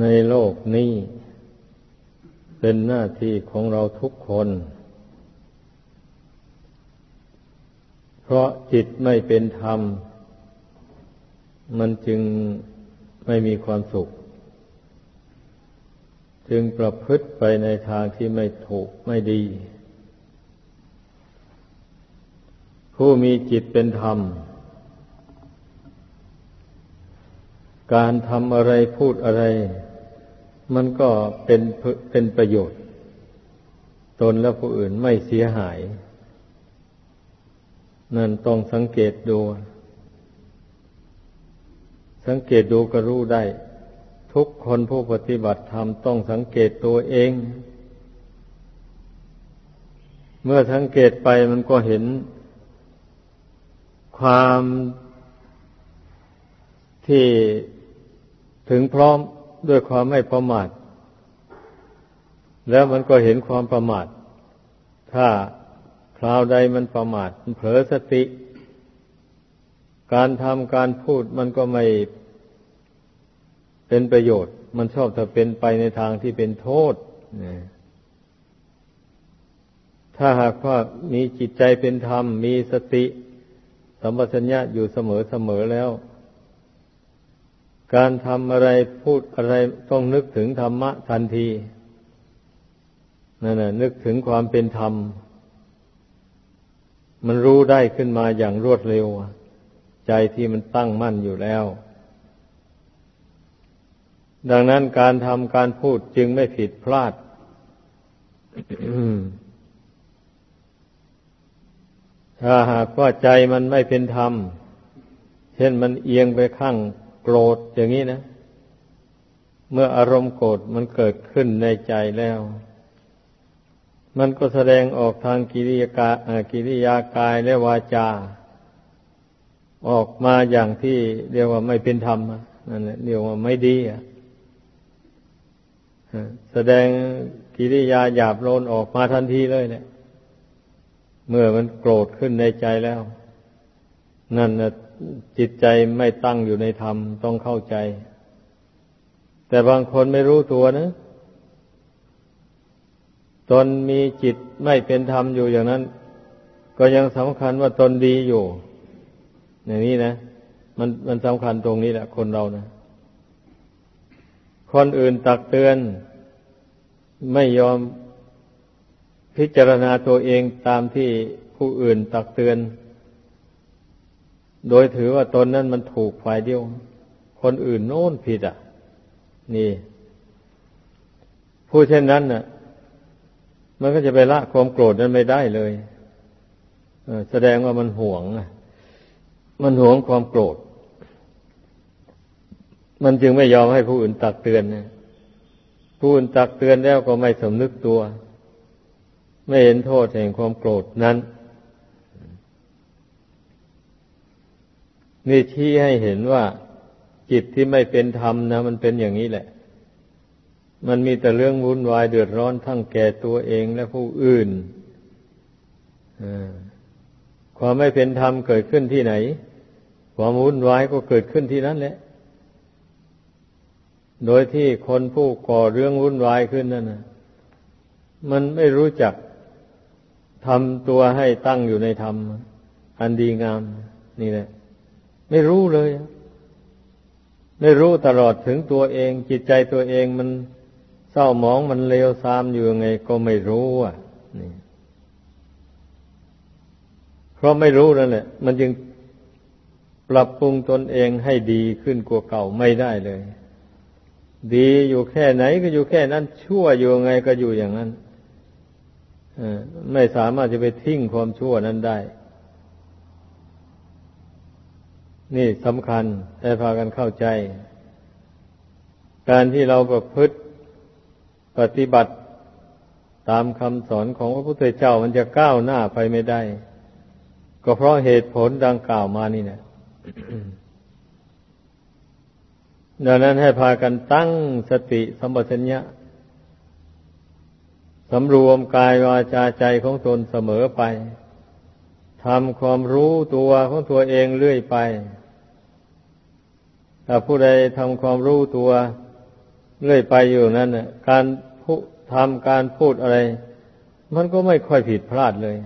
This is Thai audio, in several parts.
ในโลกนี้เป็นหน้าที่ของเราทุกคน เพราะจิตไม่เป็นธรรม มันจึงไม่มีความสุข จึงประพฤติไปในทางที่ไม่ถูกไม่ดี ผู้มีจิตเป็นธรรม การทำอะไรพูดอะไร มันก็เป็นเป็นประโยชน์ ตนและผู้อื่นไม่เสียหาย นั่นต้องสังเกตดู สังเกตดูก็รู้ได้ ทุกคนผู้ปฏิบัติธรรมต้องสังเกตตัวเอง เมื่อสังเกตไปมันก็เห็นความที่ถึงพร้อม ด้วยความไม่ประมาท แล้วมันก็เห็นความประมาท ถ้าคราวใดมันประมาทเผลอสติ การทำการพูดมันก็ไม่เป็นประโยชน์ มันชอบถ้าเป็นไปในทางที่เป็นโทษถ้าหากว่ามีจิตใจเป็นธรรม มีสติสัมปชัญญะอยู่เสมอเสมอแล้ว การทำอะไรพูดอะไรต้องนึกถึงธรรมะทันทีนั่นน่ะนึกถึงความเป็นธรรม มันรู้ได้ขึ้นมาอย่างรวดเร็ว ใจที่มันตั้งมั่นอยู่แล้ว ดังนั้นการทำการพูดจึงไม่ผิดพลาดถ้าหากว่าใจมันไม่เป็นธรรม เช่นมันเอียงไปข้าง รธอย่างนี้นะ เมื่ออารมณ์โกรธมันเกิดขึ้นในใจแล้ว มันก็แสดงออกทางกิริยากากิริยากายและวาจา ออกมาอย่างที่เรียกว่าไม่เป็นธรรมนั่นแหละเรียกว่าไม่ดีอะแสดงกิริยาหยาบโลนออกมาทันทีเลยเนี่ย เมื่อมันโกรธขึ้นในใจแล้ว นั่นนะ จิตใจไม่ตั้งอยู่ในธรรมต้องเข้าใจ แต่บางคนไม่รู้ตัวนะตนมีจิตไม่เป็นธรรมอยู่อย่างนั้น ก็ยังสำคัญว่าตนดีอยู่ อย่างนี้นะ มันมันสำคัญตรงนี้แหละ คนเรานะ คนอื่นตักเตือน ไม่ยอมพิจารณาตัวเองตามที่ผู้อื่นตักเตือน โดยถือว่าตนนั้นมันถูกฝ่ายเดียว คนอื่นโน้นผิดอะ นี่ ผู้เช่นนั้นน่ะ มันก็จะไปละความโกรธนั้นไม่ได้เลยแสดงว่ามันหวงมันหวงความโกรธ มันจึงไม่ยอมให้ผู้อื่นตักเตือนนะผู้อื่นตักเตือนแล้วก็ไม่สำนึกตัว ไม่เห็นโทษแห่งความโกรธนั้น นี่ชี้ให้เห็นว่าจิตที่ไม่เป็นธรรมนะ มันเป็นอย่างนี้แหละ มันมีแต่เรื่องวุ่นวายเดือดร้อนทั้งแก่ตัวเองและผู้อื่นความไม่เป็นธรรมเกิดขึ้นที่ไหน ความวุ่นวายก็เกิดขึ้นที่นั้นแหละ โดยที่คนผู้ก่อเรื่องวุ่นวายขึ้นนั่นนะมันไม่รู้จักทำตัวให้ตั้งอยู่ในธรรม อันดีงาม นี่แหละ ไม่รู้เลย ไม่รู้ตลอดถึงตัวเอง จิตใจตัวเองมันเศร้าหมองมันเลวทรามอยู่ยังไง ก็ไม่รู้อะนี่เพราะไม่รู้นั่นแหละมันจึงปรับปรุงตนเองให้ดีขึ้นกว่าเก่าไม่ได้เลย ดีอยู่แค่ไหนก็อยู่แค่นั้น ชั่วอยู่ยังไงก็อยู่อย่างนั้นไม่สามารถจะไปทิ้งความชั่วนั้นได้ นี่สำคัญให้พากันเข้าใจ การที่เราประพฤติปฏิบัติตามคำสอนของพระพุทธเจ้ามันจะก้าวหน้าไปไม่ได้ ก็เพราะเหตุผลดังกล่าวมานี่นะดังนั้นให้พากันตั้งสติสัมปชัญญะสำรวมกายวาจาใจของตนเสมอไป ทำความรู้ตัวของตัวเองเรื่อยไป ถ้าผู้ใดทำความรู้ตัวเรื่อยไปอยู่นั้นการพูทำการพูดอะไร มันก็ไม่ค่อยผิดพลาดเลย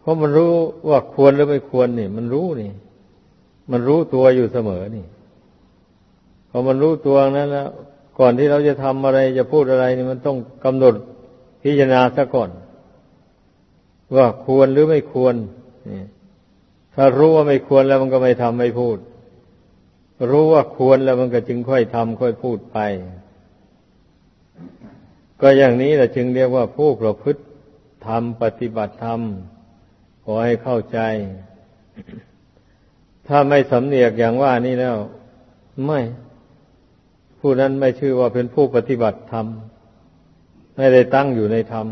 เพราะมันรู้ว่าควรหรือไม่ควรนี่ มันรู้นี่ มันรู้ตัวอยู่เสมอนี่พอมันรู้ตัวนั้นแล้วก่อนที่เราจะทำอะไรจะพูดอะไรนี่มันต้องกำหนดพิจารณาซะก่อน ว่าควรหรือไม่ควรถ้ารู้ว่าไม่ควรแล้วมันก็ไม่ทำไม่พูด รู้ว่าควรแล้วมันก็จึงค่อยทำค่อยพูดไป ก็อย่างนี้แหละจึงเรียกว่าผู้ประพฤติธรรมปฏิบัติธรรมขอให้เข้าใจ ถ้าไม่สำเนียกอย่างว่านี้แล้ว ไม่ ผู้นั้นไม่ชื่อว่าเป็นผู้ปฏิบัติธรรมไม่ได้ตั้งอยู่ในธรรม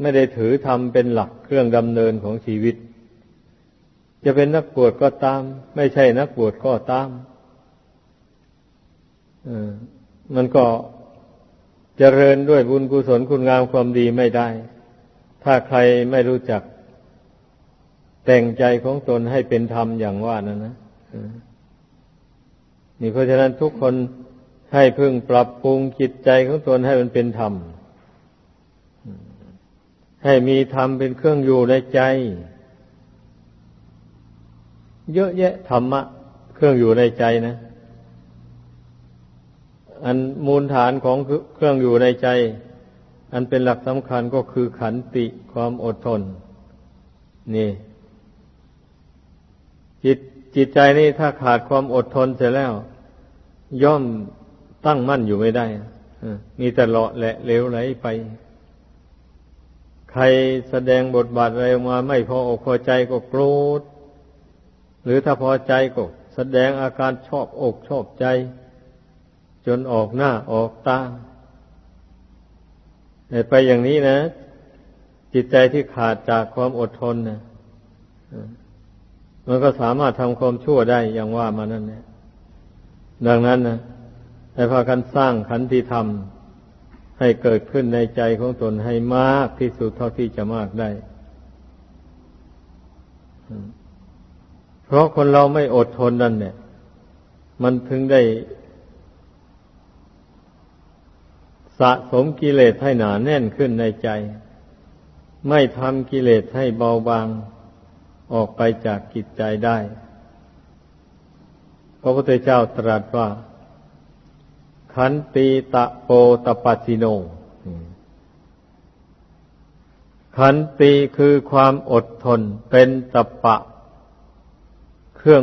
ไม่ได้ถือธรรมเป็นหลักเครื่องดำเนินของชีวิต จะเป็นนักบวชก็ตาม ไม่ใช่นักบวชก็ตามมันก็เจริญด้วยบุญกุศลคุณงามความดีไม่ได้ ถ้าใครไม่รู้จัก แต่งใจของตนให้เป็นธรรมอย่างว่านั้นนะนี่เพราะฉะนั้นทุกคนให้พึงปรับปรุงจิตใจของตนให้มันเป็นธรรม ให้มีธรรมเป็นเครื่องอยู่ในใจ เยอะแยะธรรมะ เครื่องอยู่ในใจนะ อันมูลฐานของเครื่องอยู่ในใจ อันเป็นหลักสำคัญก็คือขันติความอดทน นี่ จิตจิตใจนี่ถ้าขาดความอดทนเสร็จแล้ว ย่อมตั้งมั่นอยู่ไม่ได้มีแต่เลาะแหละเลวไหลไป ใครแสดงบทบาทอะไรมา ไม่พออกพอใจก็โกรธ หรือถ้าพอใจก็แสดงอาการชอบอกชอบใจ จนออกหน้าออกตาไปอย่างนี้นะ จิตใจที่ขาดจากความอดทนนะมันก็สามารถทำความชั่วได้อย่างว่ามานั่นแหละดังนั้นนะให้พากันสร้างขันธิธรรม ให้เกิดขึ้นในใจของตนให้มากที่สุดเท่าที่จะมากได้ เพราะคนเราไม่อดทนนั่นเนี่ย มันถึงได้ สะสมกิเลสให้หนาแน่นขึ้นในใจ ไม่ทำกิเลสให้เบาบางออกไปจากกิจใจได้ พระพุทธเจ้าตรัสว่า ขันตีตะโปตปัสิโน ขันตีคือความอดทนเป็นตะปะ เครื่อง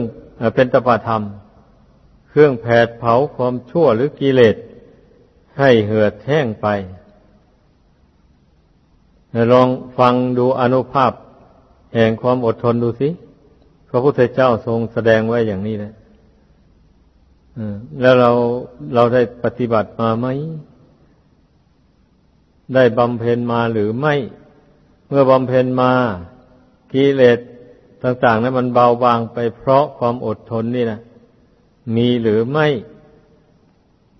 เป็นตปาธรรม เครื่องแผดเผาความชั่วหรือกิเลสให้เหือดแห้งไป ลองฟังดูอนุภาพ แห่งความอดทนดูสิ พระพุทธเจ้าทรงแสดงไว้อย่างนี้เลย แล้วเราเราได้ปฏิบัติมาไหม ได้บำเพ็ญมาหรือไม่ เมื่อบำเพ็ญมากิเลสต่างๆนั้นมันเบาบางไปเพราะความอดทนนี่นะมีหรือไม่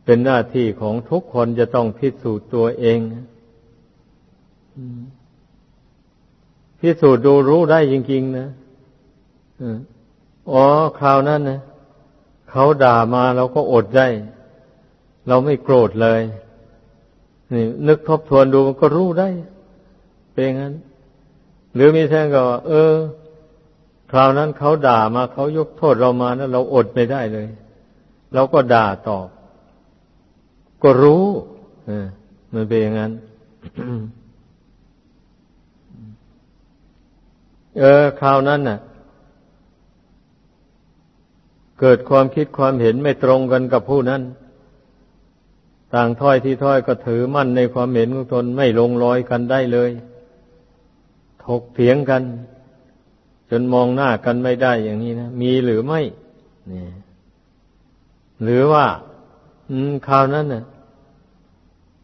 เป็นหน้าที่ของทุกคนจะต้องพิสูจน์ตัวเองพิสูจน์ดูรู้ได้จริง ๆ นะอ๋อคราวนั้นนะ เขาด่ามาเราก็อดได้ เราไม่โกรธเลย นี่ นึกทบทวนดูมันก็รู้ได้ เป็นงั้น หรือมีแท่งก็เออ คราวนั้นเขาด่ามาเขายกโทษเรามานะเราอดไม่ได้เลย เราก็ด่าตอบ ก็รู้อมันเป็นอย่างนั้นเออคราวนั้นน่ะ เกิดความคิดความเห็นไม่ตรงกันกับผู้นั้น ต่างถ้อยที่ถ้อยก็ถือมั่นในความเห็นของตนไม่ลงรอยกันได้เลย ถกเถียงกัน จนมองหน้ากันไม่ได้อย่างนี้นะมีหรือไม่เนี่ยหรือว่าคราวนั้นน่ะ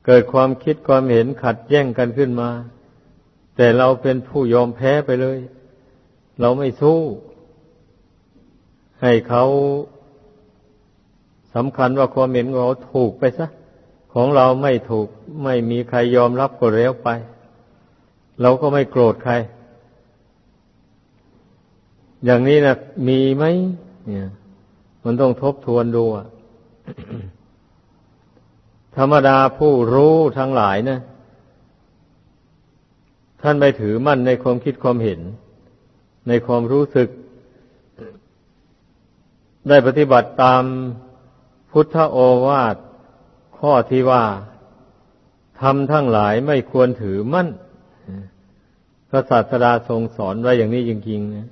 เกิดความคิดความเห็นขัดแย้งกันขึ้นมา แต่เราเป็นผู้ยอมแพ้ไปเลย เราไม่สู้ ให้เขาสำคัญว่าความเห็นของเขาถูกไปซะ ของเราไม่ถูกไม่มีใครยอมรับก็แล้วไป เราก็ไม่โกรธใคร อย่างนี้นะมีไหมเนี่ย มันต้องทบทวนดูอะธรรมดาผู้รู้ทั้งหลายนะท่านไปถือมั่นในความคิดความเห็น ในความรู้สึก ได้ปฏิบัติตามพุทธโอวาทข้อที่ว่าทำทั้งหลายไม่ควรถือมั่นพระศาสดาทรงสอนไว้อย่างนี้จริงๆนะ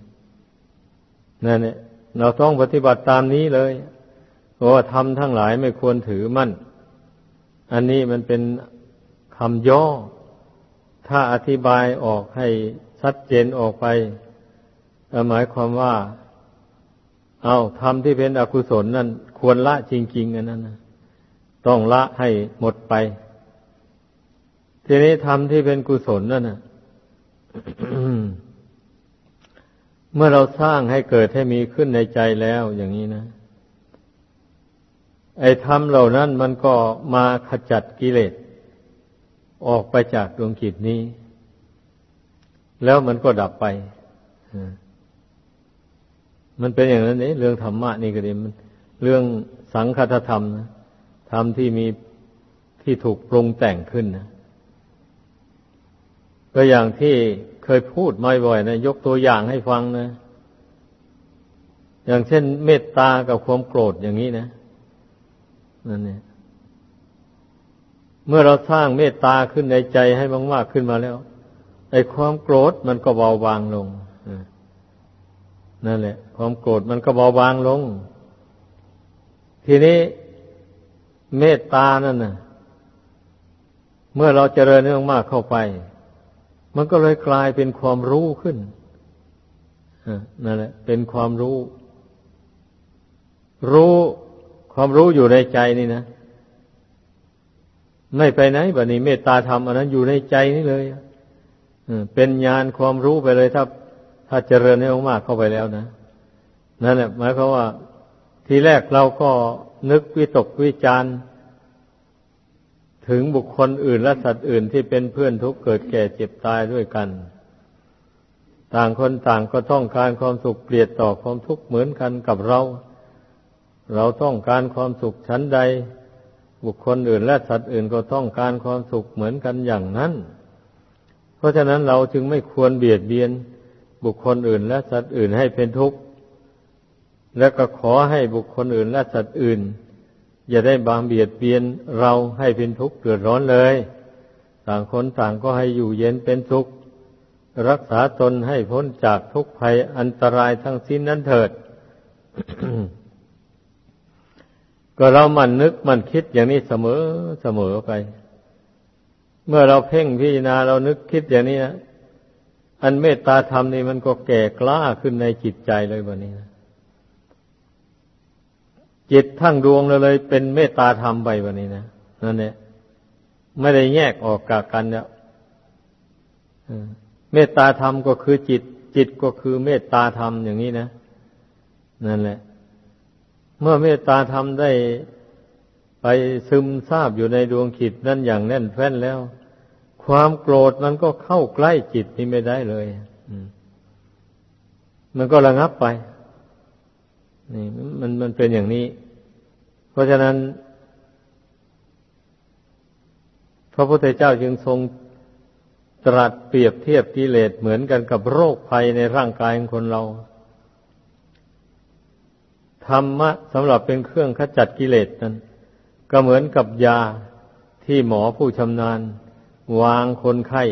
นั่นเนี่ยเราต้องปฏิบัติตามนี้เลยว่าทำทั้งหลายไม่ควรถือมั่น อันนี้มันเป็นคำย่อ ถ้าอธิบายออกให้ชัดเจนออกไปหมายความว่า เอาทำที่เป็นอกุศลนั่นควรละจริงๆอันนั้นนะต้องละให้หมดไป ทีนี้ทำที่เป็นกุศลนั่นนะเมื่อเราสร้างให้เกิดให้มีขึ้นในใจแล้วอย่างนี้นะ ไอ้ธรรมเหล่านั้นมันก็มาขจัดกิเลสออกไปจากดวงจิตนี้ แล้วมันก็ดับไป มันเป็นอย่างนั้นนี่เรื่องธรรมะนี่ก็ดีมันเรื่องสังคตธรรมนะธรรมที่มีที่ถูกปรุงแต่งขึ้นนะก็อย่างที่เคยพูดมาบ่อยนะยกตัวอย่างให้ฟังนะ อย่างเช่น เมตตากับความโกรธอย่างนี้นะนั่นเนี่ยเมื่อเราสร้างเมตตาขึ้นในใจให้มากๆขึ้นมาแล้วไอ้ความโกรธมันก็เบาบางลงนั่นแหละ ความโกรธมันก็เบาบางลง ทีนี้เมตตานั่นนะเมื่อเราเจริญเรื่องมากเข้าไป มันก็เลยกลายเป็นความรู้ขึ้นนั่นแหละ เป็นความรู้ รู้ความรู้อยู่ในใจนี่นะไม่ไปไหนบัดนี้เมตตาธรรมอันนั้นอยู่ในใจนี่เลยเป็นญาณความรู้ไปเลยถ้า ถ้าเจริญให้มากเข้าไปแล้วนะ นั่นแหละหมายความว่า ทีแรกเราก็นึกวิตกวิจารณ์ ถึงบุคคลอื่นและสัตว์อื่นที่เป็นเพื่อนทุกเกิดแก่เจ็บตายด้วยกัน ต่างคนต่างก็ต้องการความสุขเปรียดต่อความทุกข์เหมือนกันกับเรา เราต้องการความสุขชั้นใด บุคคลอื่นและสัตว์อื่นก็ต้องการความสุขเหมือนกันอย่างนั้น เพราะฉะนั้นเราจึงไม่ควรเบียดเบียนบุคคลอื่นและสัตว์อื่นให้เป็นทุกข์ และก็ขอให้บุคคลอื่นและสัตว์อื่น อย่าได้บางเบียดเบียนเราให้เป็นทุกข์เดือดร้อนเลย ต่างคนต่างก็ให้อยู่เย็นเป็นทุกข์รักษาตนให้พ้นจากทุกภัยอันตรายทั้งสิ้นนั้นเถิด ก็เรามันนึกมันคิดอย่างนี้เสมอเสมอไป เมื่อเราเพ่งพิจารณาเรานึกคิดอย่างนี้นะอันเมตตาธรรมนี่มันก็แก่กล้าขึ้นในจิตใจเลยวันนี้นะ จิตทั้งดวงเลยเลยเป็นเมตตาธรรมไปวันนี้นะนั่นเนี่ยไม่ได้แยกออกจากกันเนี่ยเมตตาธรรมก็คือจิต จิตก็คือเมตตาธรรมอย่างนี้นะนั่นแหละ เมื่อเมตตาธรรมได้ไปซึมซาบอยู่ในดวงจิตนั่นอย่างแน่นแฟ้นแล้ว ความโกรธมันก็เข้าใกล้จิตนี่ไม่ได้เลยมันก็ระงับไป นี่มันมันเป็นอย่างนี้ เพราะฉะนั้น พระพุทธเจ้าจึงทรงตรัสเปรียบเทียบกิเลสเหมือนกันกับโรคภัยในร่างกายของคนเรา ธรรมะสำหรับเป็นเครื่องขจัดกิเลสนั้น ก็เหมือนกับยาที่หมอผู้ชำนาญ วางคนไข้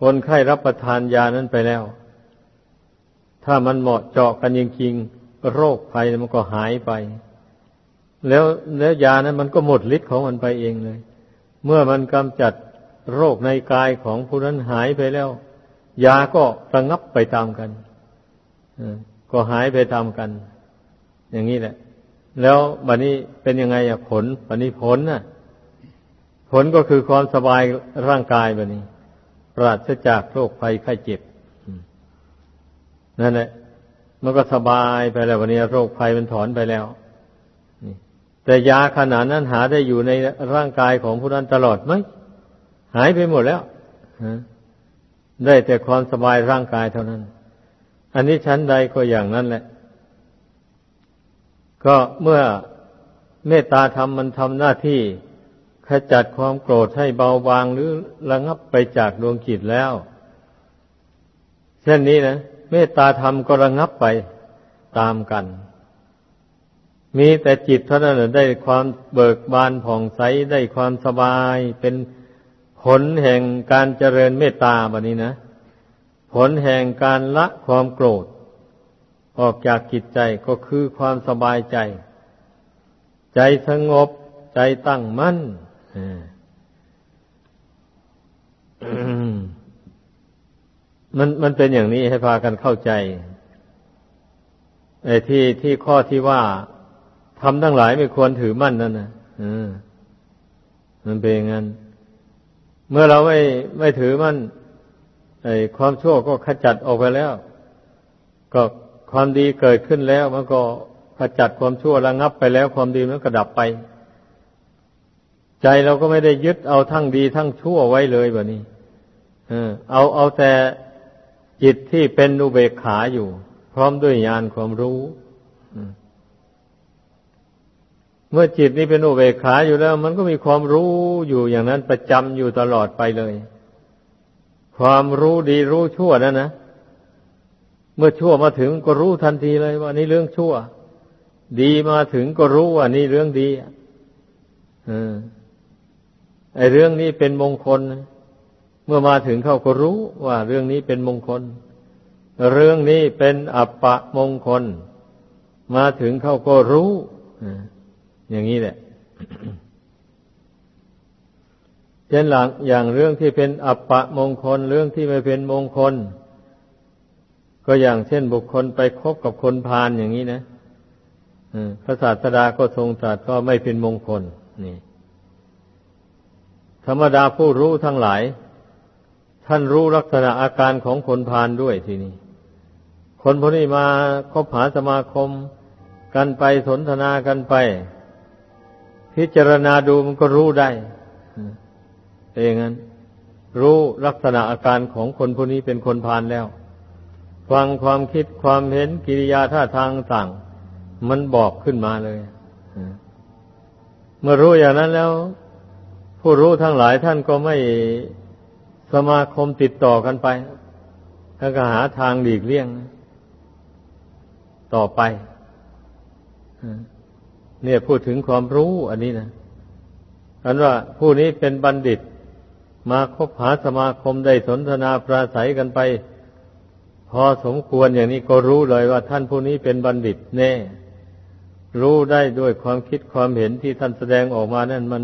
คนไข้รับประทานยานั้นไปแล้ว ถ้ามันเหมาะเจาะกันจริงๆโรคภัยมันก็หายไป แล้วแล้วยานั้นมันก็หมดฤทธิ์ของมันไปเองเลย เมื่อมันกำจัดโรคในกายของผู้นั้นหายไปแล้ว ยาก็ระงับไปตามกันก็หายไปตามกัน อย่างนี้แหละ แล้วบัดนี้เป็นยังไงอะผลบัดนี้ผลน่ะ ผลก็คือความสบายร่างกายบัดนี้ ปราศจากโรคภัยไข้เจ็บ นั่นแหละมันก็สบายไปแล้ววันนี้โรคภัยมันถอนไปแล้วแต่ยาขนาดนั้นหาได้อยู่ในร่างกายของผู้นั้นตลอดไหมหายไปหมดแล้วได้แต่ความสบายร่างกายเท่านั้น อันนี้ชั้นใดก็อย่างนั้นแหละ ก็เมื่อเมตตาธรรมมันทำหน้าที่ขจัดความโกรธให้เบาบางหรือระงับไปจากดวงจิตแล้ว เช่นนี้นะ เมตตาธรรมก็ระงับไปตามกัน มีแต่จิตเท่านั้นได้ความเบิกบานผ่องใสได้ความสบายเป็นผลแห่งการเจริญเมตตาแบบนี้นะ ผลแห่งการละความโกรธ ออกจากจิตใจก็คือความสบายใจ ใจสงบใจตั้งมั่น มันมันเป็นอย่างนี้ให้พากันเข้าใจไอ้ที่ที่ข้อที่ว่าทำทั้งหลายไม่ควรถือมั่นนั่นนะมันเป็นอย่างนั้น เมื่อเราไม่ไม่ถือมั่นไอ้ความชั่วก็ขจัดออกไปแล้ว ก็ความดีเกิดขึ้นแล้ว มันก็ขจัดความชั่วระงับไปแล้ว ความดีมันก็ดับไป ใจเราก็ไม่ได้ยึดเอาทั้งดีทั้งชั่วไว้เลยแบบนี้ เอาเอาแต่ จิตที่เป็นอุเบกขาอยู่ พร้อมด้วยญาณความรู้เมื่อจิตนี้เป็นอุเบกขาอยู่แล้ว มันก็มีความรู้อยู่อย่างนั้นประจำอยู่ตลอดไปเลย ความรู้ดีรู้ชั่วนั่นนะเมื่อชั่วมาถึงก็รู้ทันทีเลยว่านี่เรื่องชั่ว ดีมาถึงก็รู้ว่านี่เรื่องดีอไอเรื่องนี้เป็นมงคล เมื่อมาถึงเขาก็รู้ว่าเรื่องนี้เป็นมงคล เรื่องนี้เป็นอัปปะมงคล มาถึงเขาก็รู้อย่างนี้แหละเช่นหลังอย่างเรื่องที่เป็นอัปปะมงคล เรื่องที่ไม่เป็นมงคล ก็อย่างเช่นบุคคลไปคบกับคนพาลอย่างนี้นะพระศาสดาก็ทรงตรัสก็ไม่เป็นมงคล นี่ ธรรมดาผู้รู้ทั้งหลาย ท่านรู้ลักษณะอาการของคนพาลด้วยทีนี้ คนพวกนี้มาคบหาสมาคมกันไปสนทนากันไป พิจารณาดูมันก็รู้ได้เองนั้นรู้ลักษณะอาการของคนผู้นี้เป็นคนพาลแล้ว ฟังความคิดความเห็นกิริยาท่าทางต่าง มันบอกขึ้นมาเลยเมื่อรู้อย่างนั้นแล้ว ผู้รู้ทั้งหลายท่านก็ไม่ สมาคมติดต่อกันไปแล้วก็หาทางหลีกเลี่ยง ต่อไปเนี่ยพูดถึงความรู้อันนี้นะอันว่าผู้นี้เป็นบัณฑิต มาคบหาสมาคมได้สนทนาปราศัยกันไป พอสมควรอย่างนี้ก็รู้เลยว่าท่านผู้นี้เป็นบัณฑิต แน่ รู้ได้ด้วยความคิดความเห็นที่ท่านแสดงออกมานั่นมัน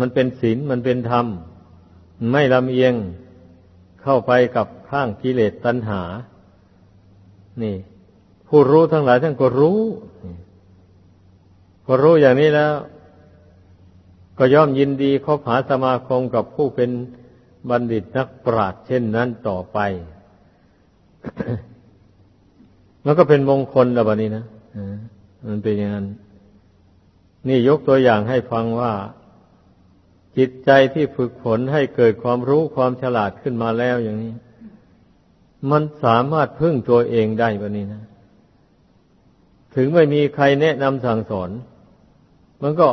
มันเป็นศีลมันเป็นธรรม ไม่ลำเอียงเข้าไปกับข้างกิเลสตัณหา นี่ ผู้รู้ทั้งหลายท่านก็รู้พอรู้อย่างนี้แล้ว ก็ย่อมยินดีคบหาสมาคมกับผู้เป็นบัณฑิตนักปราชญ์เช่นนั้นต่อไปมันก็เป็นมงคลแล้วบัดนี้นะมันเป็นอย่างนั้น นี่ยกตัวอย่างให้ฟังว่า จิตใจที่ฝึกฝนให้เกิดความรู้ความฉลาดขึ้นมาแล้วอย่างนี้ มันสามารถพึ่งตัวเองได้แบบนี้นะ ถึงไม่มีใครแนะนำสั่งสอน มันก็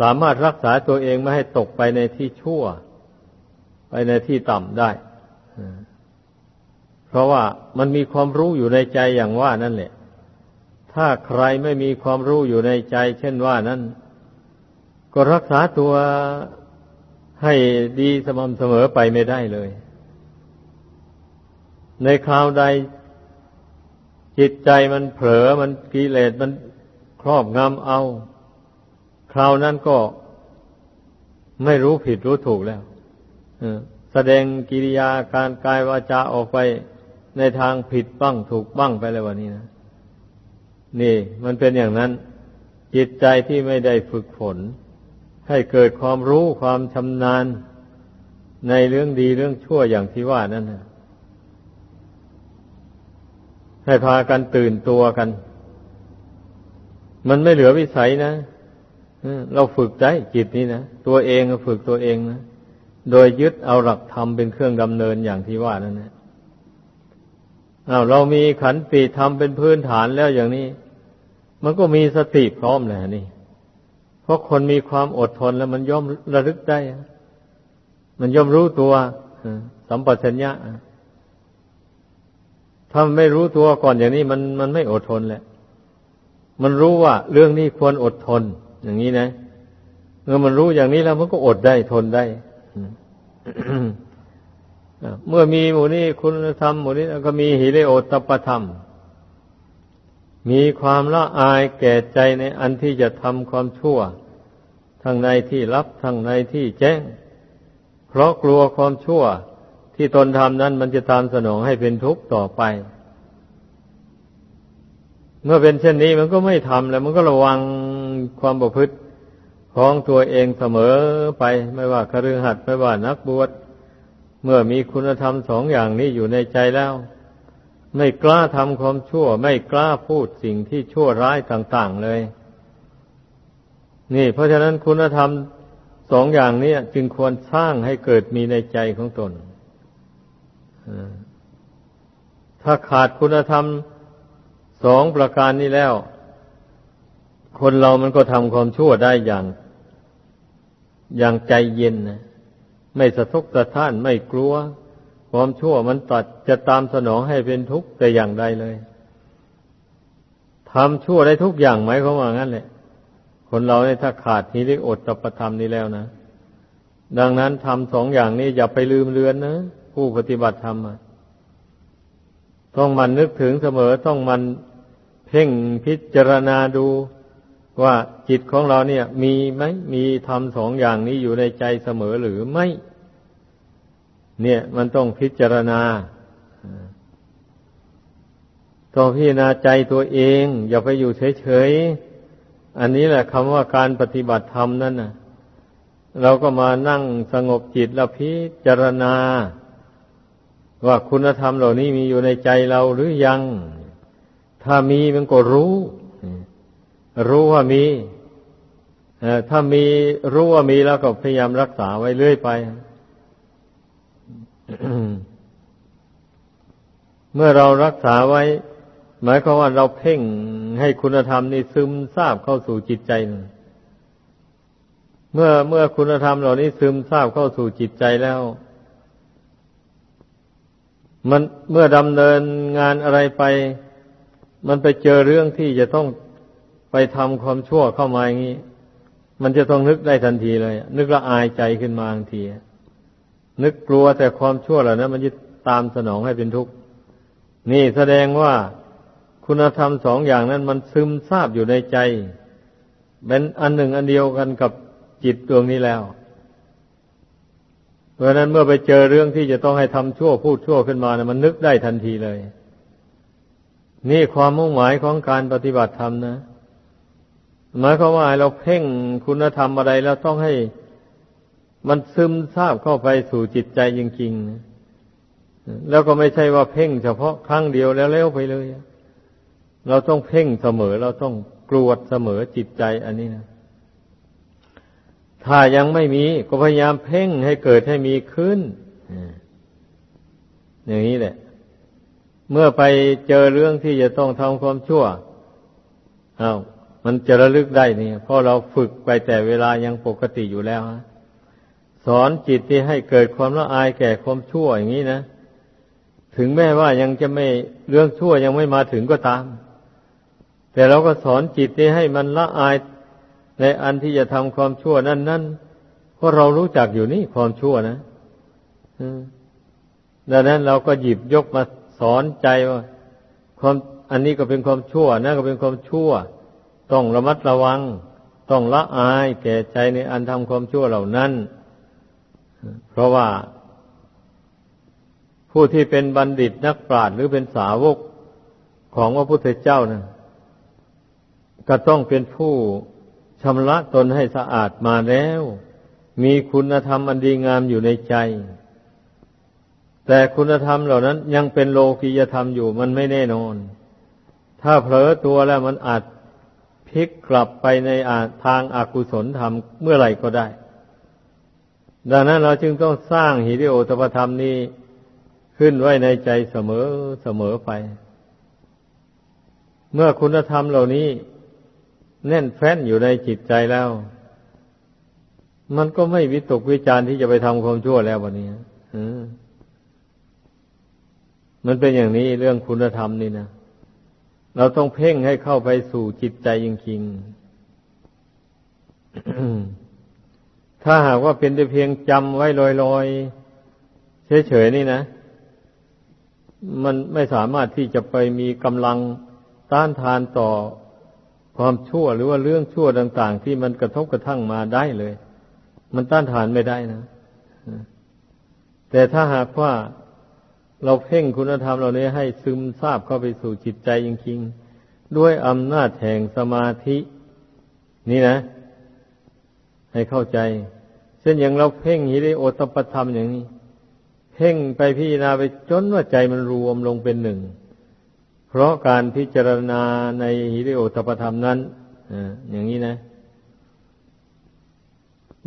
สามารถรักษาตัวเองไม่ให้ตกไปในที่ชั่ว ไปในที่ต่ำได้ เพราะว่ามันมีความรู้อยู่ในใจอย่างว่านั่นแหละ ถ้าใครไม่มีความรู้อยู่ในใจ เช่นว่านั้น ก็รักษาตัวให้ดีสม่ำเสมอไปไม่ได้เลย ในคราวใดจิตใจมันเผลอมันกิเลสมันครอบงำเอา คราวนั้นก็ไม่รู้ผิดรู้ถูกแล้วแสดงกิริยาการกายวาจาออกไปในทางผิดบ้างถูกบ้างไปแล้ววันนี้นะ นี่ มันเป็นอย่างนั้น จิตใจที่ไม่ได้ฝึกฝน ให้เกิดความรู้ความชำนาญในเรื่องดีเรื่องชั่วอย่างที่ว่านั่นนะให้พากันตื่นตัวกัน มันไม่เหลือวิสัยนะเราฝึกใจจิตนี้นะตัวเองฝึกตัวเองนะโดยยึดเอาหลักธรรมเป็นเครื่องดำเนินอย่างที่ว่านั่นนะเอาเรามีขันติธรรมเป็นพื้นฐานแล้วอย่างนี้ มันก็มีสติพร้อมแหละนี่ ราะคนมีความอดทนแล้วมันย่อมระลึกได้ มันย่อมรู้ตัวสัมปชัญญะถ้าไม่รู้ตัวก่อนอย่างนี้มันมันไม่อดทนแหละ มันรู้ว่า เรื่องนี้ควรอดทน อย่างนี้นะเมื่อมันรู้อย่างนี้แล้วมันก็อดได้ทนได้เมื่อมีหมู่นี้คุณธรรมหมู่นี้ก็มีหิริโอตปธรรม มีความละอายแก่ใจในอันที่จะทำความชั่ว ทั้งในที่รับทั้งในที่แจ้ง เพราะกลัวความชั่วที่ตนทำนั้นมันจะตามสนองให้เป็นทุกข์ต่อไป เมื่อเป็นเช่นนี้มันก็ไม่ทำแล้ว มันก็ระวังความประพฤติของตัวเองเสมอไปไม่ว่าคฤหัสถ์ไม่ว่านักบวชเมื่อมีคุณธรรมสองอย่างนี้อยู่ในใจแล้ว ไม่กล้าทำความชั่ว ไม่กล้าพูดสิ่งที่ชั่วร้ายต่าง ๆเลย นี่ เพราะฉะนั้นคุณธรรมสองอย่างนี้จึงควรสร้างให้เกิดมีในใจของตน ถ้าขาดคุณธรรมสองประการนี้แล้ว คนเรามันก็ทำความชั่วได้อย่าง อย่างใจเย็นนะไม่สะทกสะท้านไม่กลัว ความชั่วมันตัดจะตามสนองให้เป็นทุกข์แต่อย่างใดเลยทำชั่วได้ทุกอย่างไหมเขาว่างั้นแหละ คนเราเนี่ยถ้าขาดนิริอดตปธรรมนี้แล้วนะ ดังนั้นทำสองอย่างนี้อย่าไปลืมเลือนนะผู้ปฏิบัติธรรมต้องมันนึกถึงเสมอต้องมันเพ่งพิจารณาดูว่าจิตของเราเนี่ย มีไหมมีทำสองอย่างนี้อยู่ในใจเสมอหรือไม่ เนี่ย มันต้องพิจารณาต้องพิจารณาใจตัวเอง อย่าไปอยู่เฉยๆอันนี้แหละคำว่าการปฏิบัติธรรมนั่นนะเราก็มานั่งสงบจิตแล้วพิจารณา ว่าคุณธรรมเหล่านี้มีอยู่ในใจเราหรือยัง ถ้ามีมันก็รู้ รู้ว่ามีถ้ามีรู้ว่ามีแล้วก็พยายามรักษาไว้เรื่อยไป เมื่อเรารักษาไว้ หมายความว่าเราเพ่งให้คุณธรรมนี่ซึมซาบเข้าสู่จิตใจ เมื่อเมื่อคุณธรรมเหล่านี้ซึมซาบเข้าสู่จิตใจแล้ว มันเมื่อดำเนินงานอะไรไป มันไปเจอเรื่องที่จะต้องไปทำความชั่วเข้ามาอย่างนี้ มันจะต้องนึกได้ทันทีเลย นึกละอายใจขึ้นมาทันที นึกกลัวแต่ความชั่วเหล่านั้นมันจะตามสนองให้เป็นทุกข์นี่แสดงว่าคุณธรรมสองอย่างนั้น มันซึมซาบอยู่ในใจ เป็นอันหนึ่งอันเดียวกันกับจิตดวงนี้แล้ว เพราะนั้นเมื่อไปเจอเรื่องที่จะต้องให้ทำชั่วพูดชั่วขึ้นมานะมันนึกได้ทันทีเลย นี่ความมุ่งหมายของการปฏิบัติธรรมนะหมายความว่าเราเพ่งคุณธรรมอะไรแล้วต้องให้ มันซึมซาบเข้าไปสู่จิตใจจริงๆ แล้วก็ไม่ใช่ว่าเพ่งเฉพาะครั้งเดียวแล้วเล้วไปเลย เราต้องเพ่งเสมอ เราต้องกรวดเสมอจิตใจอันนี้นะ ถ้ายังไม่มีก็พยายามเพ่งให้เกิดให้มีขึ้น อย่างนี้แหละ เมื่อไปเจอเรื่องที่จะต้องทำความชั่วอา้าวมันจะระลึกได้นี่เพราะเราฝึกไปแต่เวลายังปกติอยู่แล้ว สอนจิตที่ให้เกิดความละอายแก่ความชั่วอย่างนี้นะถึงแม้ว่ายังจะไม่เรื่องชั่วยังไม่มาถึงก็ตาม แต่เราก็สอนจิตที่ให้มันละอายในอันที่จะทำความชั่วนั่นนั่นเพราะเรารู้จักอยู่นี่ความชั่วนะดังนั้นเราก็หยิบยกมาสอนใจว่าความอันนี้ก็เป็นความชั่วนั่นก็เป็นความชั่ว ต้องระมัดระวัง ต้องละอายแก่ใจในอันทำความชั่วเหล่านั้น เพราะว่า ผู้ที่เป็นบัณฑิตนักปราชญ์หรือเป็นสาวกของพระพุทธเจ้านะก็ต้องเป็นผู้ชำระตนให้สะอาดมาแล้ว มีคุณธรรมอันดีงามอยู่ในใจ แต่คุณธรรมเหล่านั้นยังเป็นโลกียธรรมอยู่มันไม่แน่นอน ถ้าเผลอตัวแล้วมันอาจพลิกกลับไปในทางอากุศลธรรมเมื่อไหร่ก็ได้ ดังนั้นเราจึงต้องสร้างหิริโอตปธรรมนี้ขึ้นไว้ในใจเสมอเสมอไป เมื่อคุณธรรมเหล่านี้ แน่นแฟ้นอยู่ในจิตใจแล้ว มันก็ไม่วิตกวิจารณ์ที่จะไปทำความชั่วแล้ววันนี้มันเป็นอย่างนี้เรื่องคุณธรรมนี่นะเราต้องเพ่งให้เข้าไปสู่จิตใจจริงๆ ถ้าหากว่าเป็นแต่เพียงจำไว้ลอยๆเฉยๆนี่นะ มันไม่สามารถที่จะไปมีกำลังต้านทานต่อความชั่วหรือว่าเรื่องชั่วต่าง ๆ ที่มันกระทบกระทั่งมาได้เลย มันต้านทานไม่ได้นะ แต่ถ้าหากว่าเราเพ่งคุณธรรมเหล่านี้ให้ซึมซาบเข้าไปสู่จิตใจจริงๆ ด้วยอำนาจแห่งสมาธิ นี่นะ ให้เข้าใจ เช่นอย่างเราเพ่งหิริโอตปธรรมอย่างนี้ เพ่งไปพิจารณาไปจนว่าใจมันรวมลงเป็นหนึ่ง เพราะการพิจารณาในหิริโอตปธรรมนั้นอย่างนี้นะ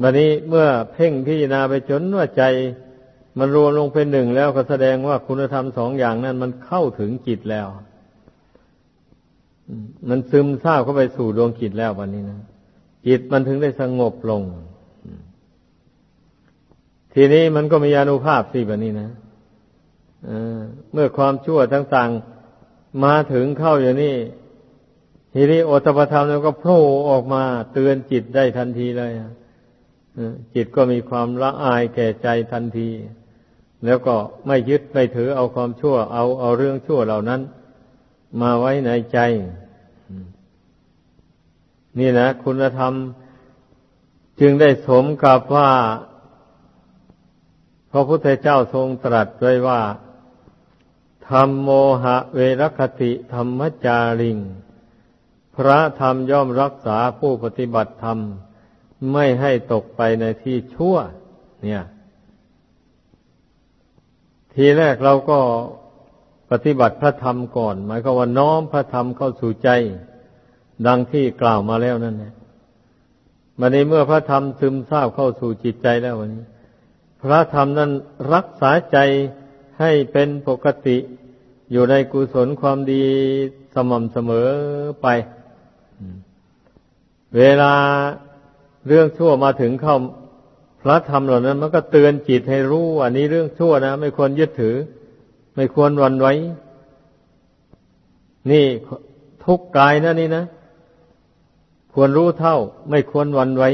บัดนี้เมื่อเพ่งพิจารณาไปจนว่าใจ มันรวมลงเป็นหนึ่งแล้วก็แสดงว่าคุณธรรมสองอย่างนั้น มันเข้าถึงจิตแล้ว มันซึมซาบเข้าไปสู่ดวงจิตแล้ววันนี้นะ จิตมันถึงได้สงบลง ทีนี้มันก็มีอนุภาพสิแบบนี้นะเมื่อความชั่วต่างๆมาถึงเข้าอย่างนี้ทีนี้โอตปธรรมก็โผล่ออกมาเตือนจิตได้ทันทีเลยจิตก็มีความละอายแก่ใจทันที แล้วก็ไม่ยึดไม่ถือเอาความชั่ว เอาเอาเรื่องชั่วเหล่านั้น มาไว้ในใจ นี่นะ คุณธรรมจึงได้สมกับว่า พระพุทธเจ้าทรงตรัสไว้ว่าธรรมโมหะเวรคติธรรมจาริง พระธรรมย่อมรักษาผู้ปฏิบัติธรรม ไม่ให้ตกไปในที่ชั่ว เนี่ย ทีแรกเราก็ปฏิบัติพระธรรมก่อน หมายความว่าน้อมพระธรรมเข้าสู่ใจ ดังที่กล่าวมาแล้วนั่นแหละวันนี้เมื่อพระธรรมซึมซาบเข้าสู่จิตใจแล้ววันนี้ พระธรรมนั้นรักษาใจให้เป็นปกติ อยู่ในกุศลความดีสม่ำเสมอไป เวลาเรื่องชั่วมาถึงเข้า พระธรรมเหล่านั้น มันก็เตือนจิตให้รู้ว่านี้เรื่องชั่วนะ ไม่ควรยึดถือ ไม่ควรวันไว้ นี่ทุกกายนะนี่นะ ควรรู้เท่า ไม่ควรวันไว้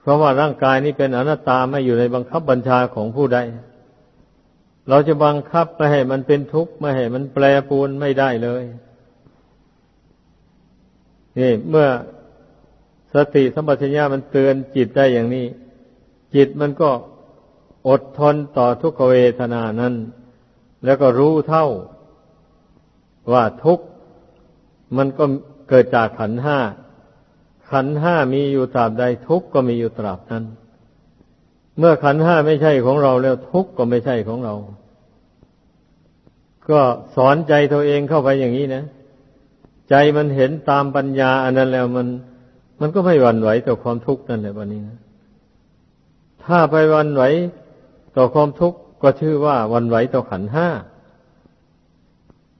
เพราะว่าร่างกายนี้เป็นอนัตตาไม่อยู่ในบังคับบัญชาของผู้ใด เราจะบังคับไม่ให้มันเป็นทุกข์ไม่ให้มันแปรปรวนไม่ได้เลยนี่เมื่อสติสัมปชัญญะมันเตือนจิตได้อย่างนี้ จิตมันก็อดทนต่อทุกขเวทนานั้น แล้วก็รู้เท่า ว่าทุกข์มันก็ เกิดจากขันห้า ขันห้ามีอยู่ตราบใดทุกข์ก็มีอยู่ตราบนั้น เมื่อขันห้าไม่ใช่ของเราแล้วทุกข์ก็ไม่ใช่ของเรา ก็สอนใจตัวเองเข้าไปอย่างนี้นะ ใจมันเห็นตามปัญญาอันนั้นแล้วมัน มันก็ไม่หวั่นไหวต่อความทุกข์นั่นแหละวันนี้นะถ้าไปหวั่นไหวต่อความทุกข์ก็ชื่อว่าวันไหวต่อขันห้า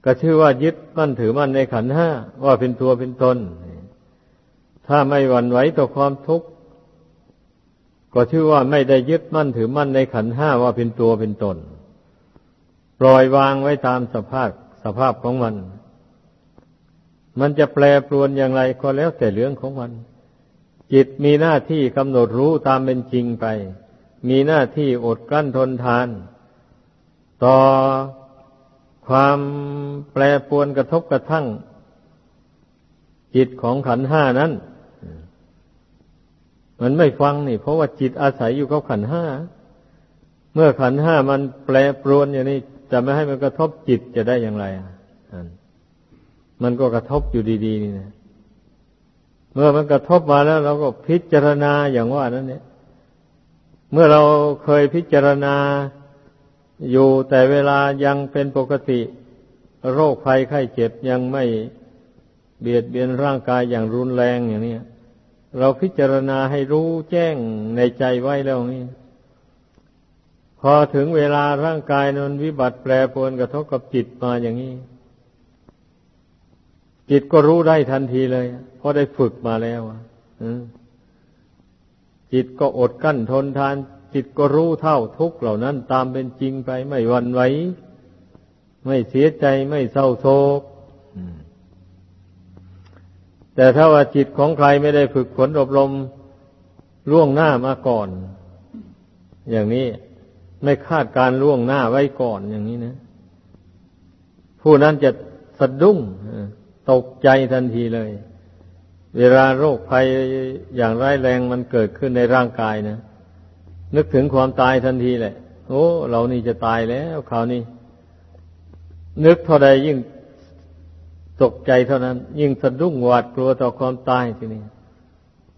ก็ชื่อว่ายึดมั่นถือมั่นในขันห้าว่าเป็นตัวเป็นตน ถ้าไม่หวั่นไหวต่อความทุกข์ก็ชื่อว่าไม่ได้ยึดมั่นถือมั่นในขันห้าว่าเป็นตัวเป็นตน ปล่อยวางไว้ตามสภาพสภาพของมัน มันจะแปรปรวนอย่างไรก็แล้วแต่เรื่องของมัน จิตมีหน้าที่กำหนดรู้ตามเป็นจริงไป มีหน้าที่อดกลั้นทนทาน ต่อ ความแปรปรวนกระทบกระทั่ง จิตของขันห้านั้น มันไม่ฟังนี่ เพราะว่าจิตอาศัยอยู่กับขันห้า เมื่อขันห้ามันแปรปรวนอย่างนี้จะไม่ให้มันกระทบจิตจะได้อย่างไรอะมันก็กระทบอยู่ดี ๆ นี่นะเมื่อมันกระทบมาแล้ว เราก็พิจารณาอย่างว่านั้นเนี่ย เมื่อเราเคยพิจารณา อยู่แต่เวลายังเป็นปกติ โรคภัยไข้เจ็บยังไม่เบียดเบียนร่างกายอย่างรุนแรงอย่างนี้เราพิจารณาให้รู้แจ้งในใจไว้แล้วนี่พอถึงเวลาร่างกายนนวิบัติแปรปรวนกระทบกับจิตมาอย่างนี้ จิตก็รู้ได้ทันทีเลยเพราะได้ฝึกมาแล้วจิตก็อดกั้นทนทาน จิตก็รู้เท่าทุกเหล่านั้นตามเป็นจริงไปไม่วันไหวไม่เสียใจไม่เศร้าโศกแต่ถ้าว่าจิตของใครไม่ได้ฝึกฝนอบรมล่วงหน้ามาก่อน อย่างนี้ไม่คาดการล่วงหน้าไว้ก่อนอย่างนี้นะ ผู้นั้นจะสะดุ้งตกใจทันทีเลย เวลาโรคภัยอย่างร้ายแรงมันเกิดขึ้นในร่างกายนะ นึกถึงความตายทันทีแหละโอ้ เรานี่จะตายแล้วคราวนี้ นึกเท่าใดยิ่งตกใจเท่านั้น ยิ่งสะดุ้งหวาดกลัวต่อความตายทีนี้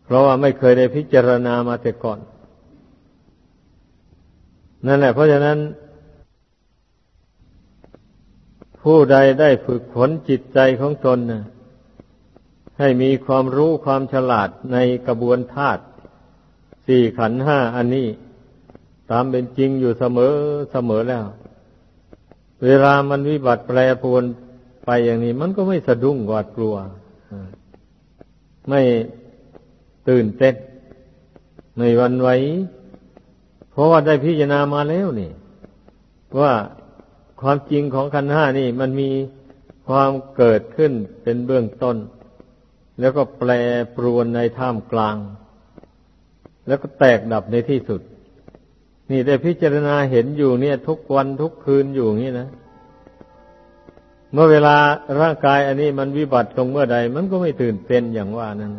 เพราะว่าไม่เคยได้พิจารณามาแต่ก่อน นั่นแหละ เพราะฉะนั้น ผู้ใดได้ฝึกฝนจิตใจของตนนะให้มีความรู้ความฉลาดในกระบวนธาตุสี่ขันห้าอันนี้ ตามเป็นจริงอยู่เสมอเสมอแล้ว เวลามันวิบัติแปรปรวนไปอย่างนี้ มันก็ไม่สะดุ้งหวาดกลัว ไม่ตื่นเต้นไม่วันไหวเพราะว่าได้พิจารณามาแล้วนี่ ว่าความจริงของขันห้านี่ มันมีความเกิดขึ้นเป็นเบื้องต้น แล้วก็แปรปรวนในท่ามกลาง แล้วก็แตกดับในที่สุด นี่ได้พิจารณาเห็นอยู่เนี่ย ทุกวันทุกคืนอยู่นี่นะเมื่อเวลาร่างกายอันนี้มันวิบัติลงเมื่อใด มันก็ไม่ตื่นเต้นอย่างว่านั้น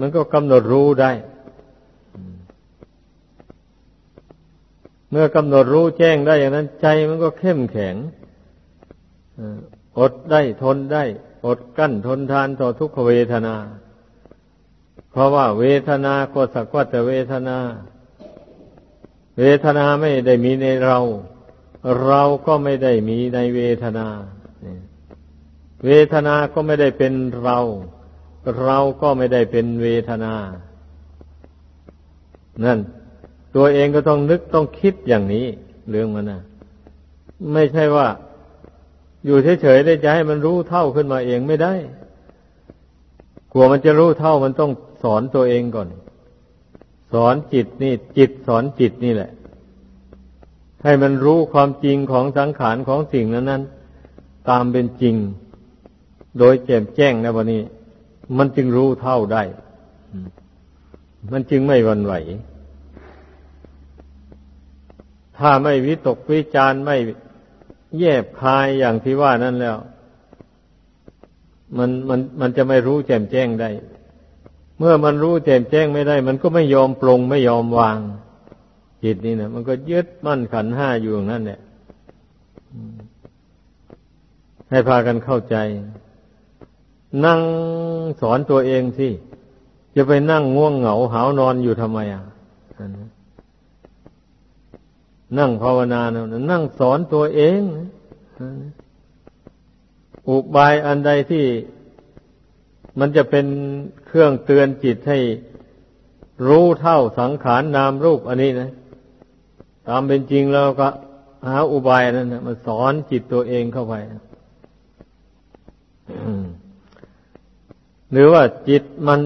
มันก็กำหนดรู้ได้ เมื่อกำหนดรู้แจ้งได้อย่างนั้น ใจมันก็เข้มแข็งอดได้ทนได้ อดกั้นทนทานต่อทุกขเวทนา เพราะว่าเวทนาก็สักว่าแต่เวทนา เวทนาไม่ได้มีในเรา เราก็ไม่ได้มีในเวทนา เวทนาก็ไม่ได้เป็นเรา เราก็ไม่ได้เป็นเวทนา นั่น ตัวเองก็ต้องนึกต้องคิดอย่างนี้ เรื่องมันนะไม่ใช่ว่า อยู่เฉยๆได้จะให้มันรู้เท่าขึ้นมาเองไม่ได้ กลัวมันจะรู้เท่ามันต้องสอนตัวเองก่อน สอนจิตนี่ จิตสอนจิตนี่แหละ ให้มันรู้ความจริงของสังขารของสิ่งนั้นนั้นตามเป็นจริง โดยแจ่มแจ้งนะวันนี้ มันจึงรู้เท่าได้ มันจึงไม่วันไหว ถ้าไม่วิตกวิจารไม่แยบคายอย่างที่ว่านั้นแล้ว มันมันมันจะไม่รู้แจ่มแจ้งได้ เมื่อมันรู้แจ่มแจ้งไม่ได้ มันก็ไม่ยอมปรงไม่ยอมวาง จิตนี่นะมันก็ยึดมั่นขันห้าอยู่อย่างนั้นแหละให้พากันเข้าใจ นั่งสอนตัวเองสิจะไปนั่งง่วงเหงาหาวนอนอยู่ทำไมอะนั่งภาวนาเนะนั่งสอนตัวเองอุบายอันใดที่ มันจะเป็นเครื่องเตือนจิตให้รู้เท่าสังขารนนามรูปอันนี้นะ ตามเป็นจริงแล้วก็หาอุบายนั้นนะมาสอนจิตตัวเองเข้าไปหรือว่าจิตมัน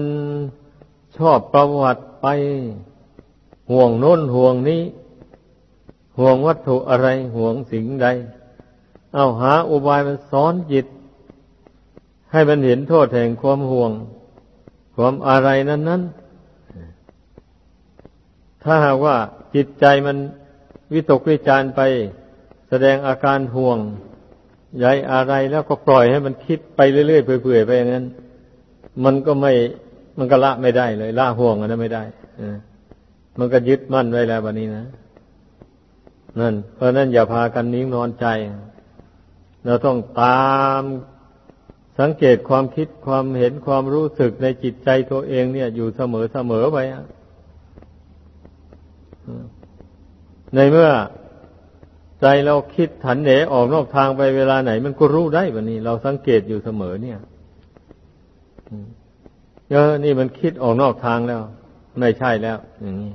ชอบประวัติไป ห่วงโน้นห่วงนี้ ห่วงวัตถุอะไรห่วงสิ่งใด เอาหาอุบายมันสอนจิต ให้มันเห็นโทษแห่งความห่วง ความอะไรนั้นนั้นถ้าหากว่าจิตใจมันวิตกวิจารไป แสดงอาการห่วงใยอะไรแล้วก็ปล่อยให้มันคิดไปเรื่อยๆเปื่อยๆไปอย่างนั้น มันก็ไม่มันก็ละไม่ได้เลยละห่วงอันนั้นไม่ได้อมันก็ยึดมั่นไว้แล้ววันนี้นะนั่น เพราะนั้นอย่าพากันนิ่งนอนใจ เราต้องตาม สังเกตความคิดความเห็นความรู้สึกในจิตใจตัวเองเนี่ย อยู่เสมอเสมอไปในเมื่อใจเราคิดถันเหนออกนอกทางไปเวลาไหน มันก็รู้ได้วันนี้ เราสังเกตอยู่เสมอเนี่ยเออนี่มันคิดออกนอกทางแล้ว ไม่ใช่แล้ว อย่างนี้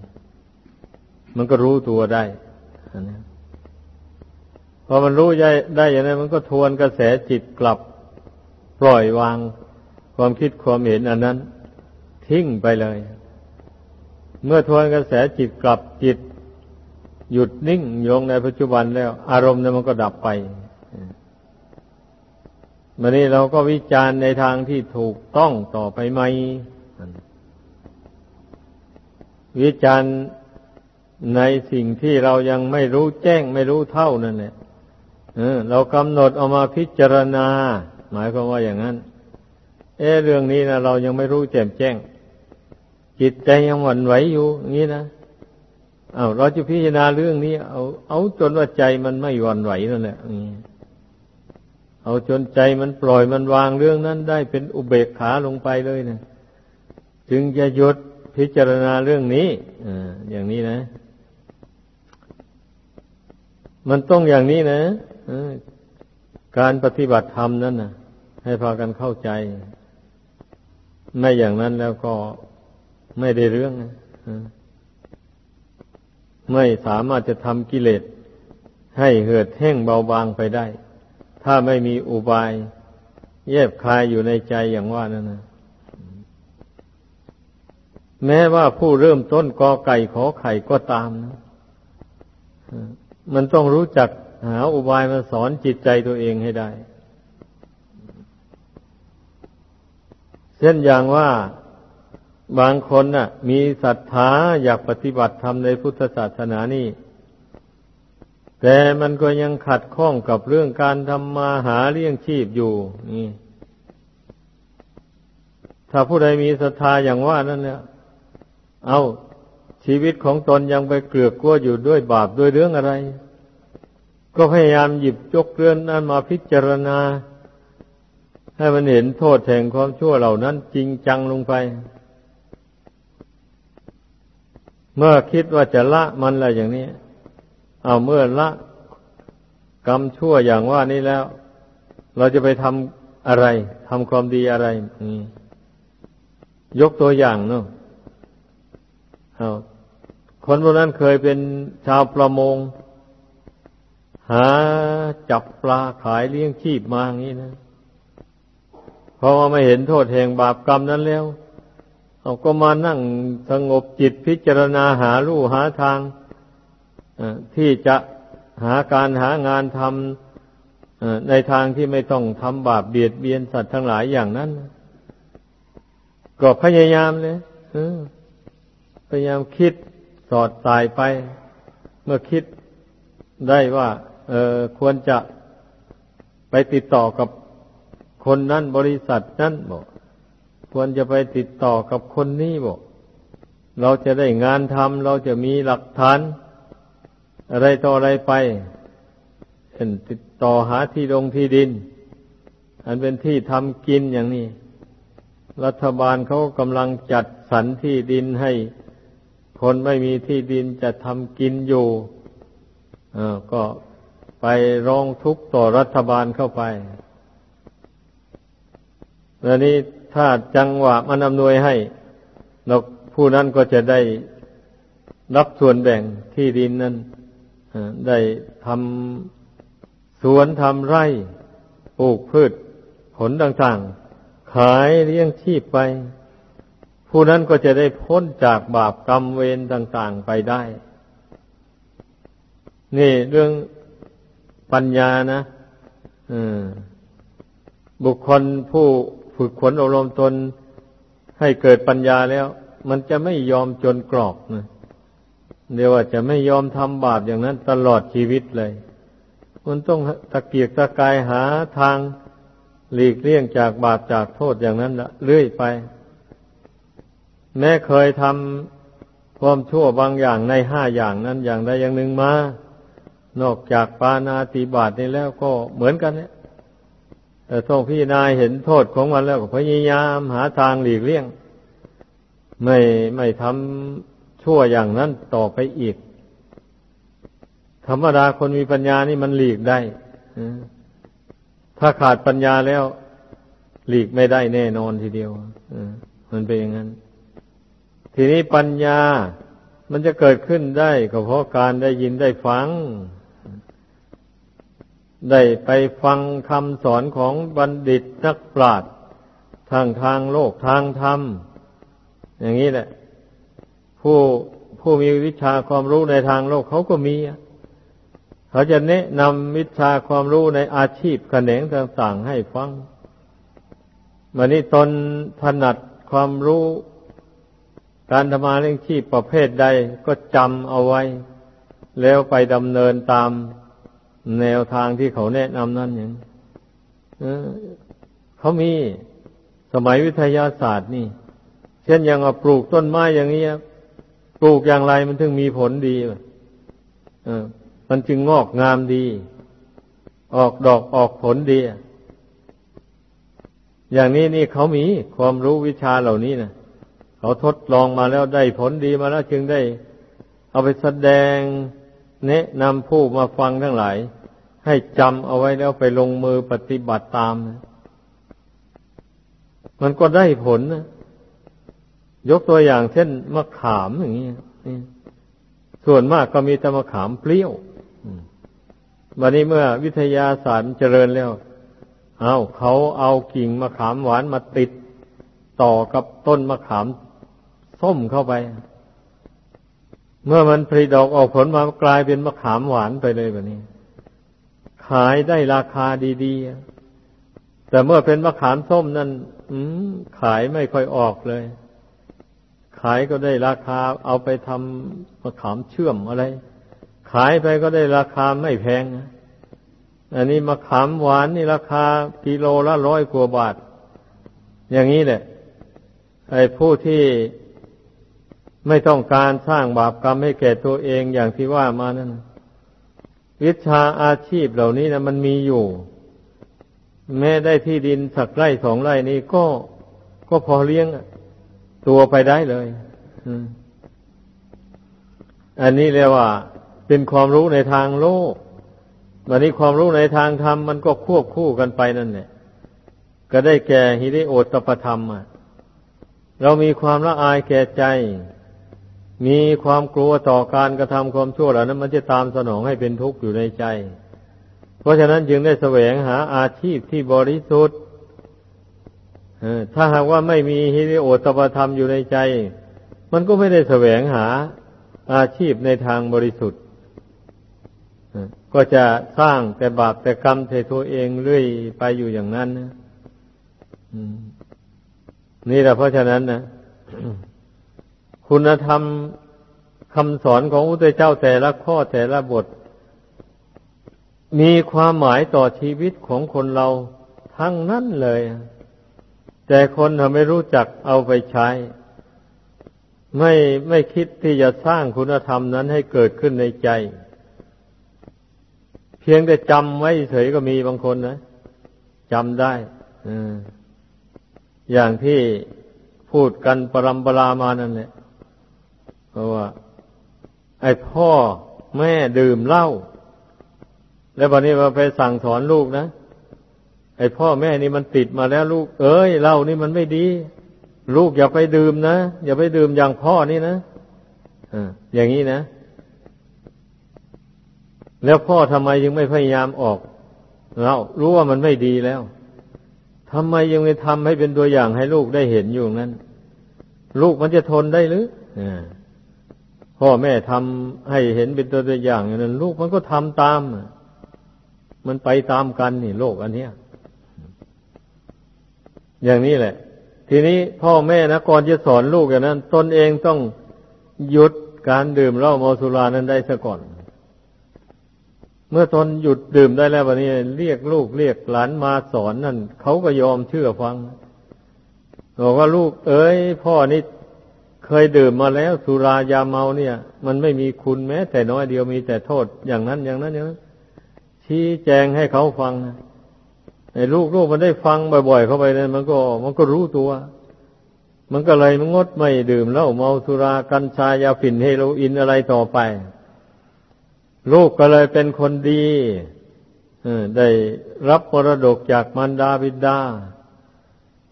มันก็รู้ตัวได้นนพอมันรู้ได้ได้อย่างนั้นมันก็ทวนกระแสจิตกลับ ปล่อยวางความคิดความเห็นอันนั้น ทิ้งไปเลย เมื่อทวนกระแสจิตกลับจิต หยุดนิ่งลงในปัจจุบันแล้ว อารมณ์นั้นมันก็ดับไปมันนี้เราก็วิจารณ์ในทางที่ถูกต้องต่อไปไหม วิจารณ์ในสิ่งที่เรายังไม่รู้แจ้งไม่รู้เท่านั่นแหละเรากำหนดเอามาพิจารณา หมายความว่าอย่างนั้น เออเรื่องนี้นะเรายังไม่รู้แจ่มแจ้ง จิตใจยังหวั่นไหวอยู่อย่างนี้นะเอาเราจะพิจารณาเรื่องนี้ เอา เอาจนว่าใจมันไม่หวั่นไหวนั่นแหละเอาจนใจมันปล่อยมันวางเรื่องนั้น ได้เป็นอุเบกขาลงไปเลยนะจึงจะหยุดพิจารณาเรื่องนี้ออย่างนี้นะ มันต้องอย่างนี้นะการปฏิบัติธรรมนั้นนะ ให้พากันเข้าใจ ไม่อย่างนั้นแล้วก็ไม่ได้เรื่องนะไม่สามารถจะทำกิเลสให้เหือดแห้งเบาบางไปได้ ถ้าไม่มีอุบายแยบคายอยู่ในใจอย่างว่านั่นนะแม้ว่าผู้เริ่มต้นกอไก่ขอไข่ก็ตามนะมันต้องรู้จักหาอุบายมาสอนจิตใจตัวเองให้ได้ ช่นอย่างว่าบางคนน่ะ มีศรัทธาอยากปฏิบัติธรรมในพุทธศาสนานี่ แต่มันก็ยังขัดข้องกับเรื่องการทำมาหาเลี้ยงชีพอยู่ นี่ ถ้าผู้ใดมีศรัทธาอย่างว่านั่นเนี่ยเอาชีวิตของตนยังไปเกลือกกลัวอยู่ด้วยบาปด้วยเรื่องอะไร ก็พยายามหยิบจกเรื่องนั้นมาพิจารณา ให้มันเห็นโทษแห่งความชั่วเหล่านั้นจริงจังลงไป เมื่อคิดว่าจะละมันอะไรอย่างนี้ เอาเมื่อละกรรมชั่วอย่างว่านี้แล้ว เราจะไปทำอะไรทำความดีอะไรยกตัวอย่างเนาะคนพวกนั้นเคยเป็นชาวประมง หาจับปลาขายเลี้ยงชีพมาอย่างนี้นะ พอมาไม่เห็นโทษแห่งบาปกรรมนั้นแล้วเอาก็มานั่งสงบจิตพิจารณาหาลู่หาทางที่จะหาการหางานทำในทางที่ไม่ต้องทำบาปเบียดเบียนสัตว์ทั้งหลายอย่างนั้น ก็พยายามเลยพยายามคิดสอดสายไป เมื่อคิดได้ว่า เออควรจะไปติดต่อกับ คนนั้นบริษัทนั้นบอกควรจะไปติดต่อกับคนนี้บอกเราจะได้งานทำเราจะมีหลักฐาน อะไรต่ออะไรไปเช่นติดต่อหาที่ลงที่ดิน อันเป็นที่ทำกินอย่างนี้ รัฐบาลเขากำลังจัดสรรที่ดินให้ คนไม่มีที่ดินจะทำกินอยู่ก็ไปร้องทุกข์ต่อรัฐบาลเข้าไป แล้วนี้ถ้าจังหวะมันอำนวยให้เราผู้นั้นก็จะได้รับส่วนแบ่งที่ดินนั้นได้ทำสวนทำไร่ปลูกพืช ผลต่างๆ ขายเลี้ยงชีพไป ผู้นั้นก็จะได้พ้นจากบาปกรรมเวรต่าง ๆ ไปได้ นี่เรื่องปัญญานะบุคคลผู้ ฝึกขนอบรมตนให้เกิดปัญญาแล้ว มันจะไม่ยอมจนกรอกนะเดี๋ยวว่าจะไม่ยอมทำบาปอย่างนั้นตลอดชีวิตเลย มันต้องตะเกียกตะกายหาทางหลีกเลี่ยงจากบาปจากโทษอย่างนั้นละเรื่อยไป แม้เคยทำความชั่วบางอย่างในห้าอย่างนั้นอย่างใดอย่างหนึ่งมา นอกจากปานาติบาตนี้แล้วก็เหมือนกันเนี่ย แต่ต้องพี่นายเห็นโทษของมันแล้วก็พยายามหาทางหลีกเลี่ยง ไม่ไม่ทำชั่วอย่างนั้นต่อไปอีก ธรรมดาคนมีปัญญานี่มันหลีกได้ถ้าขาดปัญญาแล้ว หลีกไม่ได้แน่นอนทีเดียวมันเป็นอย่างนั้น ทีนี้ปัญญามันจะเกิดขึ้นได้ก็เพราะการได้ยินได้ฟัง ได้ไปฟังคำสอนของบัณฑิตนักปราชญ์ทางทางโลกทางธรรม อย่างนี้แหละ ผู้ผู้มีวิชาความรู้ในทางโลกเขาก็มี เขาจะแนะนำวิชาความรู้ในอาชีพแขนงต่างๆให้ฟังวันนี้ตนถนัดความรู้การทำมาเรื่องชีพประเภทใดก็จำเอาไว้ แล้วไปดำเนินตาม แนวทางที่เขาแนะนำนั่นอย่างเขามีสมัยวิทยาศาสตร์นี่ เช่นอย่างปลูกต้นไม้อย่างนี้ปลูกอย่างไรมันถึงมีผลดีมันจึงงอกงามดี ออกดอกออกผลดี อย่างนี้นี่เขามีความรู้วิชาเหล่านี้นะเขาทดลองมาแล้วได้ผลดีมาแล้วจึงได้ เอาไปแสดง แนะนำผู้มาฟังทั้งหลาย ให้จำเอาไว้แล้วไปลงมือปฏิบัติตาม มันก็ได้ผลนะยกตัวอย่างเช่นมะขามอย่างนี้ส่วนมากก็มีแต่มะขามเปรี้ยววันนี้เมื่อวิทยาศาสตร์เจริญแล้ว เอาเขาเอากิ่งมะขามหวานมาติด ต่อกับต้นมะขามส้มเข้าไป เมื่อมันผลิดอกออกผลมากลายเป็นมะขามหวานไปเลยแบบนี้ ขายได้ราคาดีๆ แต่เมื่อเป็นมะขามส้มนั่นขายไม่ค่อยออกเลย ขายก็ได้ราคาเอาไปทำมะขามเชื่อมอะไร ขายไปก็ได้ราคาไม่แพง อันนี้มะขามหวานนี่ราคากิโลละร้อยกว่าบาท อย่างนี้แหละไอ้ผู้ที่ ไม่ต้องการสร้างบาปกรรมให้แก่ตัวเองอย่างที่ว่ามานั่นวิชาอาชีพเหล่านี้นะมันมีอยู่ แม้ได้ที่ดินสักไร่สองไร่นี้ก็ก็พอเลี้ยงตัวไปได้เลยอันนี้เรียกว่า เป็นความรู้ในทางโลกวันนี้ความรู้ในทางธรรมมันก็ควบคู่กันไปนั่นแหละก็ได้แก่ฮิริโอตปธรรมเรามีความละอายแก่ใจ มีความกลัวต่อการกระทำความชั่วเหล่านั้น มันจะตามสนองให้เป็นทุกข์อยู่ในใจ เพราะฉะนั้นจึงได้แสวงหาอาชีพที่บริสุทธิ์ถ้าหากว่าไม่มีฮิริโอตปธรรมอยู่ในใจ มันก็ไม่ได้แสวงหาอาชีพในทางบริสุทธิ์ก็จะสร้างแต่บาปแต่กรรมใส่ตัวเองเรื่อยไปอยู่อย่างนั้นนะนี่แหละเพราะฉะนั้นนะ คุณธรรมคำสอนของพระเจ้าแต่ละข้อแต่ละบท มีความหมายต่อชีวิตของคนเราทั้งนั้นเลย แต่คนทำไม่รู้จักเอาไปใช้ ไม่ไม่คิดที่จะสร้างคุณธรรมนั้นให้เกิดขึ้นในใจ เพียงแต่จำไว้เฉยก็มีบางคนนะจำได้อย่างที่พูดกันปรำปรามานั่นแหละ เพราะว่า ไอ้พ่อแม่ดื่มเหล้าแล้ววันนี้มาไปสั่งสอนลูกนะไอ้พ่อแม่นี่มันติดมาแล้วลูก เอ้ยเหล้านี่มันไม่ดี ลูกอย่าไปดื่มนะอย่าไปดื่มอย่างพ่อนี่นะอ่าอย่างนี้นะ แล้วพ่อทำไมยังไม่พยายามออกเรารู้ว่ามันไม่ดีแล้วทำไมยังไม่ทำให้เป็นตัวอย่างให้ลูกได้เห็นอยู่นั้น ลูกมันจะทนได้หรือ พ่อแม่ทำให้เห็นเป็นตัวอย่างอย่างนั้น ลูกมันก็ทำตาม มันไปตามกันนี่โลกอันเนี้ย อย่างนี้แหละ ทีนี้พ่อแม่นะก่อนจะสอนลูกอย่างนั้น ตนเองต้องหยุดการดื่มเหล้าเมาสุรานั้นได้ซะก่อน เมื่อตนหยุดดื่มได้แล้ววันนี้ เรียกลูกเรียกหลานมาสอนนั่นเขาก็ยอมเชื่อฟังบอกว่าลูกเอ้ย พ่อนี่ เคยดื่มมาแล้ว สุรายาเมาเนี่ย มันไม่มีคุณแม้ แต่น้อยเดียวมีแต่โทษอย่างนั้นอย่างนั้นอย่างนั้นชี้แจงให้เขาฟังไอ้ลูกลูกมันได้ฟังบ่อยๆเข้าไปเนี่ยมันก็ มันก็รู้ตัว มันก็เลยมันงดไม่ดื่มเหล้าเมาสุรากัญชายาฝิ่นเฮโรอีนอะไรต่อไป ลูกก็เลยเป็นคนดีได้รับมรดกจากมารดาบิดา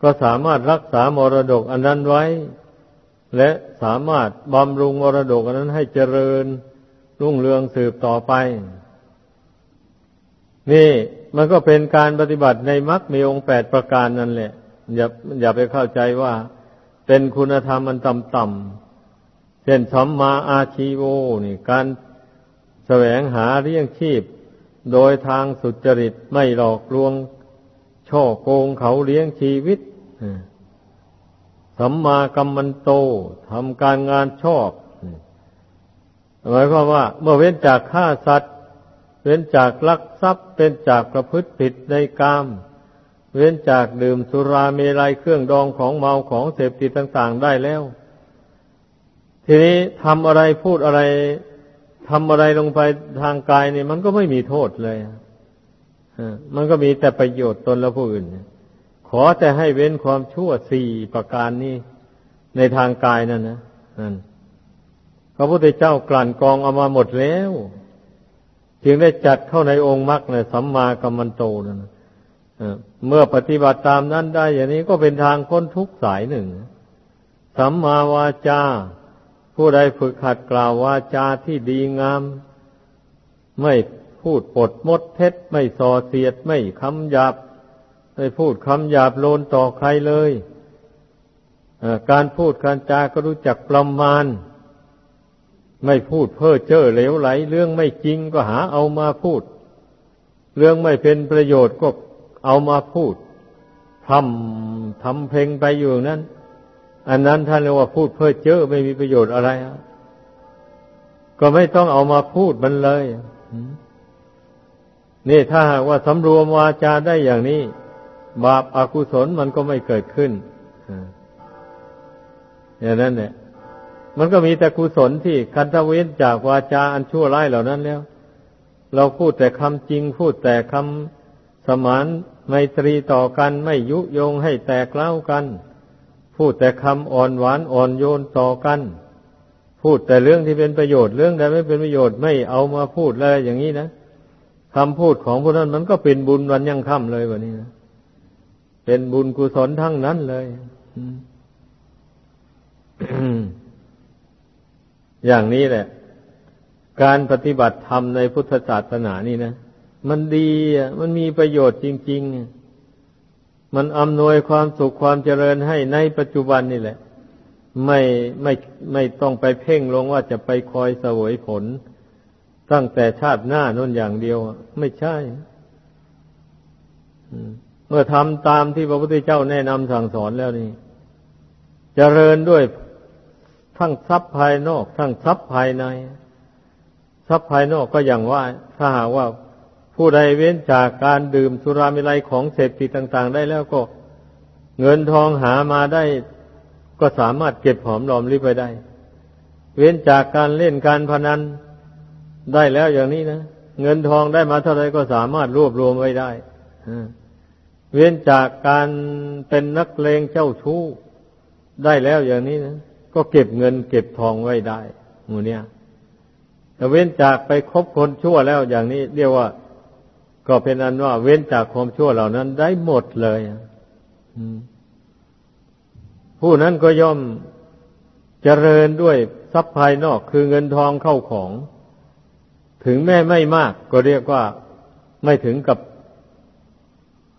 ก็สามารถรักษามรดกอันนั้นไว้ และสามารถบำรุงมรดกนนั้นให้เจริญรุ่งเรืองสืบต่อไป นี่มันก็เป็นการปฏิบัติในมรรคมีองค์แปดประการนั่นแหละ อย่าอย่าไปเข้าใจว่าเป็นคุณธรรมมันต่ำๆเช่นสัมมาอาชีโวนี่ การแสวงหาเลี้ยงชีพ โดยทางสุจริตไม่หลอกลวง ช่อโกงเขาเลี้ยงชีวิต สัมมากัมมันโตทำการงานชอบหมายความว่า เมื่อเว้นจากฆ่าสัตว์ เว้นจากลักทรัพย์เป็นจากประพฤติผิดในกาม เว้นจากดื่มสุราเมลัยเครื่องดองของเมาของเสพติดต่าง ๆ ได้แล้ว ทีนี้ทำอะไรพูดอะไรทำอะไรลงไปทางกายนี่มันก็ไม่มีโทษเลยมันก็มีแต่ประโยชน์ตนและผู้อื่น ขอแต่ให้เว้นความชั่วสี่ประการนี้ในทางกายนั่นนะนั่นพระพุทธเจ้ากลั่นกองเอามาหมดแล้วจึงได้จัดเข้าในองค์มรรคในสัมมากัมมันโตนั่นเมื่อปฏิบัติตามนั้นได้ อย่างนี้ก็เป็นทางพ้นทุกสายหนึ่ง สัมมาวาจา ผู้ใดฝึกขัดกล่าววาจาที่ดีงาม ไม่พูดปดมดเท็จ ไม่ส่อเสียด ไม่คำหยาบ ไม่พูดคำหยาบโลนต่อใครเลยการพูดการจาก็รู้จักประมาณ ไม่พูดเพ้อเจ้อเหลวไหล เรื่องไม่จริงก็หาเอามาพูด เรื่องไม่เป็นประโยชน์ก็เอามาพูดทำทำเพลงไปอยู่นั้น อันนั้นท่านเรียกว่าพูดเพ้อเจ้อไม่มีประโยชน์อะไรก็ไม่ต้องเอามาพูดมันเลยนี่ถ้าหากว่าสำรวมวาจาได้อย่างนี้ บาปอากุศลมันก็ไม่เกิดขึ้นอย่างนั้นเนี่ยมันก็มีแต่กุศลที่คันทเว้นจากวาจาอันชั่วร้ายเหล่านั้นแล้ว เราพูดแต่คำจริงพูดแต่คำสมานไมตรีต่อกันไม่ยุยงให้แตกเล้ากัน พูดแต่คำอ่อนหวานอ่อนโยนต่อกัน พูดแต่เรื่องที่เป็นประโยชน์เรื่องใดไม่เป็นประโยชน์ไม่เอามาพูดเลยอย่างนี้นะคำพูดของพวกนั้นมันก็เป็นบุญวันยังค่ำเลยวันนี้นะ เป็นบุญกุศลทั้งนั้นเลยอย่างนี้แหละ การปฏิบัติธรรมในพุทธศาสนานี่นะ มันดีอะ มันมีประโยชน์จริง ๆ มันอำนวยความสุขความเจริญให้ในปัจจุบันนี่แหละ ไม่ไม่ไม่ต้องไปเพ่งลงว่าจะไปคอยเสวยผล ตั้งแต่ชาติหน้านั่นอย่างเดียว ไม่ใช่ มื่อทำตามที่พระพุทธเจ้าแนะนำสั่งสอนแล้วนี่จเจริญด้วยทั้งทรัพย์ภายนอก ทั้งทรัพย์ภายใน ทรัพย์ภายนอกก็อย่างว่า ถ้าหากว่าผู้ใดเว้นจากการดื่มสุรามิไลของเสพติดต่าง ๆ ได้แล้วก็เงินทองหามาได้ ก็สามารถเก็บหอมรอมริบไปได้ เว้นจากการเล่นการพนันได้แล้วอย่างนี้นะเงินทองได้มาเท่าไรก็สามารถรวบรวมไว้ได้ เว้นจากการเป็นนักเลงเจ้าชู้ได้แล้วอย่างนี้นะก็เก็บเงินเก็บทองไว้ได้หมูเนี่ยแต่เว้นจากไปคบคนชั่วแล้วอย่างนี้เรียกว่า ก็เป็นอันว่า เว้นจากความชั่วเหล่านั้นได้หมดเลยผู้นั้นก็ย่อมเจริญด้วยทรัพย์ภายนอกคือเงินทองเข้าของ ถึงแม้ไม่มาก ก็เรียกว่าไม่ถึงกับ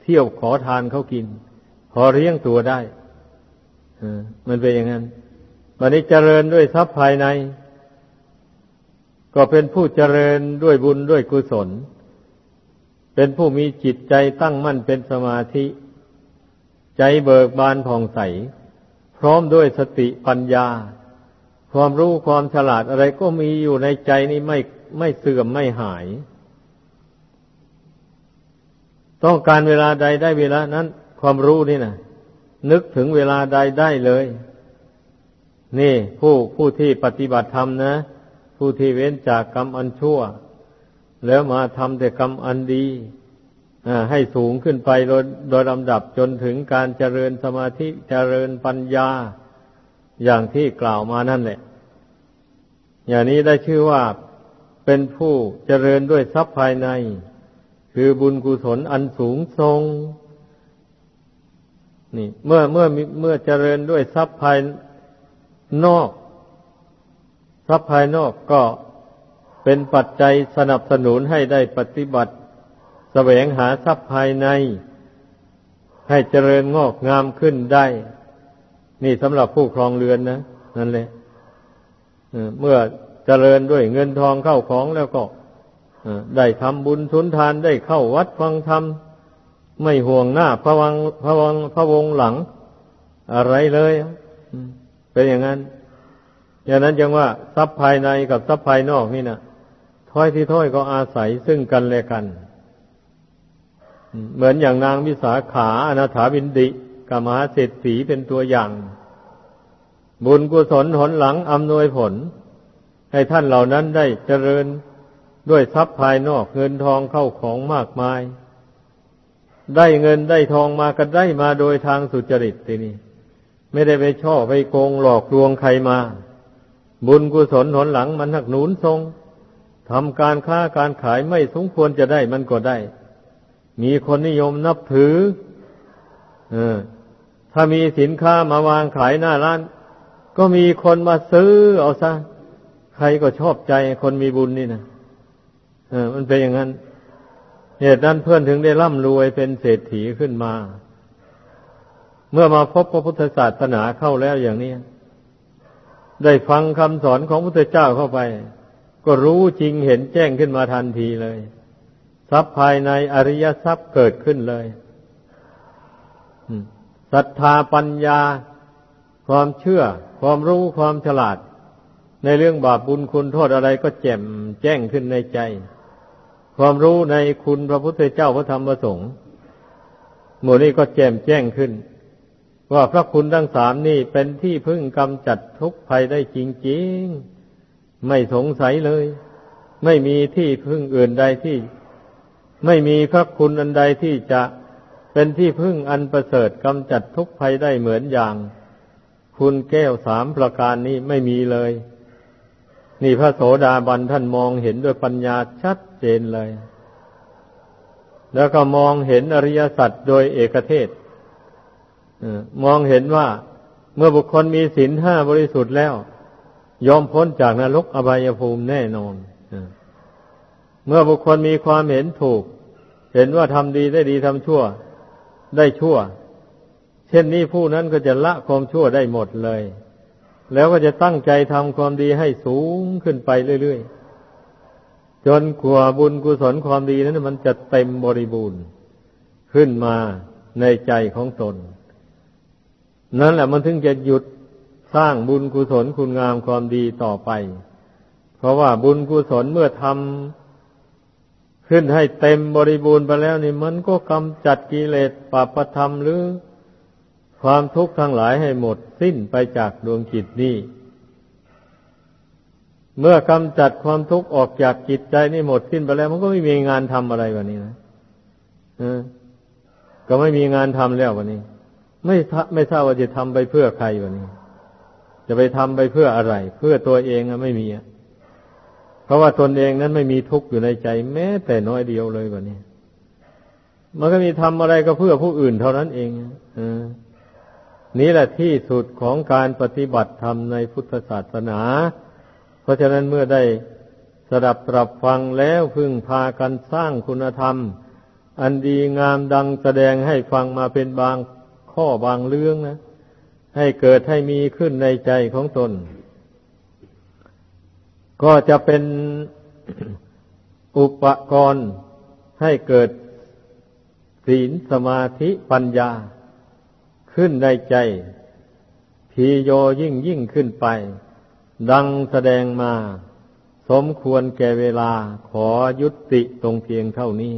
เที่ยวขอทานเขากิน พอเลี้ยงตัวได้มันเป็นอย่างนั้นวันนี้เจริญด้วยทรัพย์ภายใน ก็เป็นผู้เจริญด้วยบุญด้วยกุศล เป็นผู้มีจิตใจตั้งมั่นเป็นสมาธิ ใจเบิกบานผ่องใส พร้อมด้วยสติปัญญา ความรู้ความฉลาดอะไรก็มีอยู่ในใจนี้ไม่ไม่เสื่อมไม่หาย ต้องการเวลาใดได้เวลานั้น ความรู้นี่นะนึกถึงเวลาใดได้เลย นี่ผู้ผู้ที่ปฏิบัติธรรมนะ ผู้ที่เว้นจากกรรมอันชั่ว แล้วมาทำแต่กรรมอันดีให้สูงขึ้นไปโดยโดยลำดับจนถึงการเจริญสมาธิเจริญปัญญาอย่างที่กล่าวมานั่นแหละ อย่างนี้ได้ชื่อว่าเป็นผู้เจริญด้วยทรัพย์ภายใน คือบุญกุศลอันสูงทรง นี่ เมื่อเมื่อเมื่อเจริญด้วยทรัพย์ภายนอก ทรัพย์ภายนอกก็เป็นปัจจัยสนับสนุนให้ได้ปฏิบัติแสวงหาทรัพย์ภายใน ให้เจริญงอกงามขึ้นได้ นี่สำหรับผู้ครองเรือนนะ นั่นแหละเมื่อเจริญด้วยเงินทองเข้าของแล้วก็ ได้ทำบุญทุนทานได้เข้าวัดฟังธรรม ไม่ห่วงหน้าพระวังพระวังพระวงหลัง อะไรเลยเป็นอย่างนั้นอย่างนั้นจึงว่าทรัพย์ภายในกับทรัพย์ภายนอกนี่นะถ้อยที่ถ้อยก็อาศัยซึ่งกันและกัน เหมือนอย่างนางวิสาขาอนาถาบินดิกับมหาเศรษฐีเป็นตัวอย่าง บุญกุศลหนหลังอำนวยผล ให้ท่านเหล่านั้นได้เจริญ ด้วยทรัพย์ภายนอกเงินทองเข้าของมากมาย ได้เงินได้ทองมาก็ได้มาโดยทางสุจริตทีนี้ไม่ได้ไปช่อไปโกงหลอกลวงใครมา บุญกุศลหนหลังมันหักหนุนทรงทำการค้าการขายไม่สมควรจะได้มันก็ได้ มีคนนิยมนับถืออถ้ามีสินค้ามาวางขายหน้าร้าน ก็มีคนมาซื้อเอาซะ ใครก็ชอบใจคนมีบุญนี่นะ ออมันเป็นอย่างนั้น เหตุนั้นเพื่อนถึงได้ร่ำรวยเป็นเศรษฐีขึ้นมา เมื่อมาพบพระพุทธศาสนาเข้าแล้วอย่างนี้ ได้ฟังคำสอนของพระพุทธเจ้าเข้าไป ก็รู้จริงเห็นแจ้งขึ้นมาทันทีเลย ทรัพย์ภายในอริยทรัพย์เกิดขึ้นเลยศรัทธาปัญญา ความเชื่อ ความรู้ความฉลาด ในเรื่องบาปบุญคุณโทษอะไรก็แจ่มแจ้งขึ้นในใจ ความรู้ในคุณพระพุทธเจ้าพระธรรมพระสงฆ์หมู่นี้ก็แจ่มแจ้งขึ้น ว่าพระคุณทั้งสามนี่เป็นที่พึ่งกำจัดทุกภัยได้จริงๆ ไม่สงสัยเลย ไม่มีที่พึ่งอื่นใดที่ ไม่มีพระคุณอันใดที่จะเป็นที่พึ่งอันประเสริฐกำจัดทุกภัยได้เหมือนอย่าง คุณแก้วสามประการนี้ไม่มีเลย นี่พระโสดาบันท่านมองเห็นด้วยปัญญาชัดเจนเลย แล้วก็มองเห็นอริยสัจโดยเอกเทศมองเห็นว่าเมื่อบุคคลมีศีลห้าบริสุทธิ์แล้ว ยอมพ้นจากนรกอบายภูมิแน่นอนเมื่อบุคคลมีความเห็นถูก เห็นว่าทำดีได้ดีทำชั่ว ได้ชั่ว เช่นนี้ผู้นั้นก็จะละความชั่วได้หมดเลย แล้วก็จะตั้งใจทำความดีให้สูงขึ้นไปเรื่อยๆ จนกว่าบุญกุศลความดีนั้นมันจะเต็มบริบูรณ์ขึ้นมาในใจของตน นั่นแหละมันถึงจะหยุดสร้างบุญกุศลคุณงามความดีต่อไป เพราะว่าบุญกุศลเมื่อทำขึ้นให้เต็มบริบูรณ์ไปแล้วนี่มันก็กำจัดกิเลสปาปธรรมหรือ ความทุกข์ทั้งหลายให้หมดสิ้นไปจากดวงจิตนี้ เมื่อกำจัดความทุกข์ออกจากจิตใจนี่หมดสิ้นไปแล้ว มันก็ไม่มีงานทำอะไรวันนี้นะก็ไม่มีงานทำแล้ววันนี้ ไม่ไม่ทราบว่าจะทำไปเพื่อใครวันนี้ จะไปทำไปเพื่ออะไร เพื่อตัวเองอะไม่มีอะเพราะว่าตนเองนั้นไม่มีทุกข์อยู่ในใจ แม้แต่น้อยเดียวเลยแบบนี้ มันก็มีทำอะไรก็เพื่อผู้อื่นเท่านั้นเองอ นี่แหละที่สุดของการปฏิบัติธรรมในพุทธศาสนา เพราะฉะนั้นเมื่อได้สดับตรับฟังแล้วพึ่งพากันสร้างคุณธรรม อันดีงามดังแสดงให้ฟังมาเป็นบางข้อบางเรื่องนะ ให้เกิดให้มีขึ้นในใจของตน ก็จะเป็นอุปกรณ์ให้เกิดศีลสมาธิปัญญา ขึ้นในใจพีโยยิ่งยิ่งขึ้นไป ดังแสดงมา สมควรแก่เวลาขอยุติตรงเพียงเท่านี้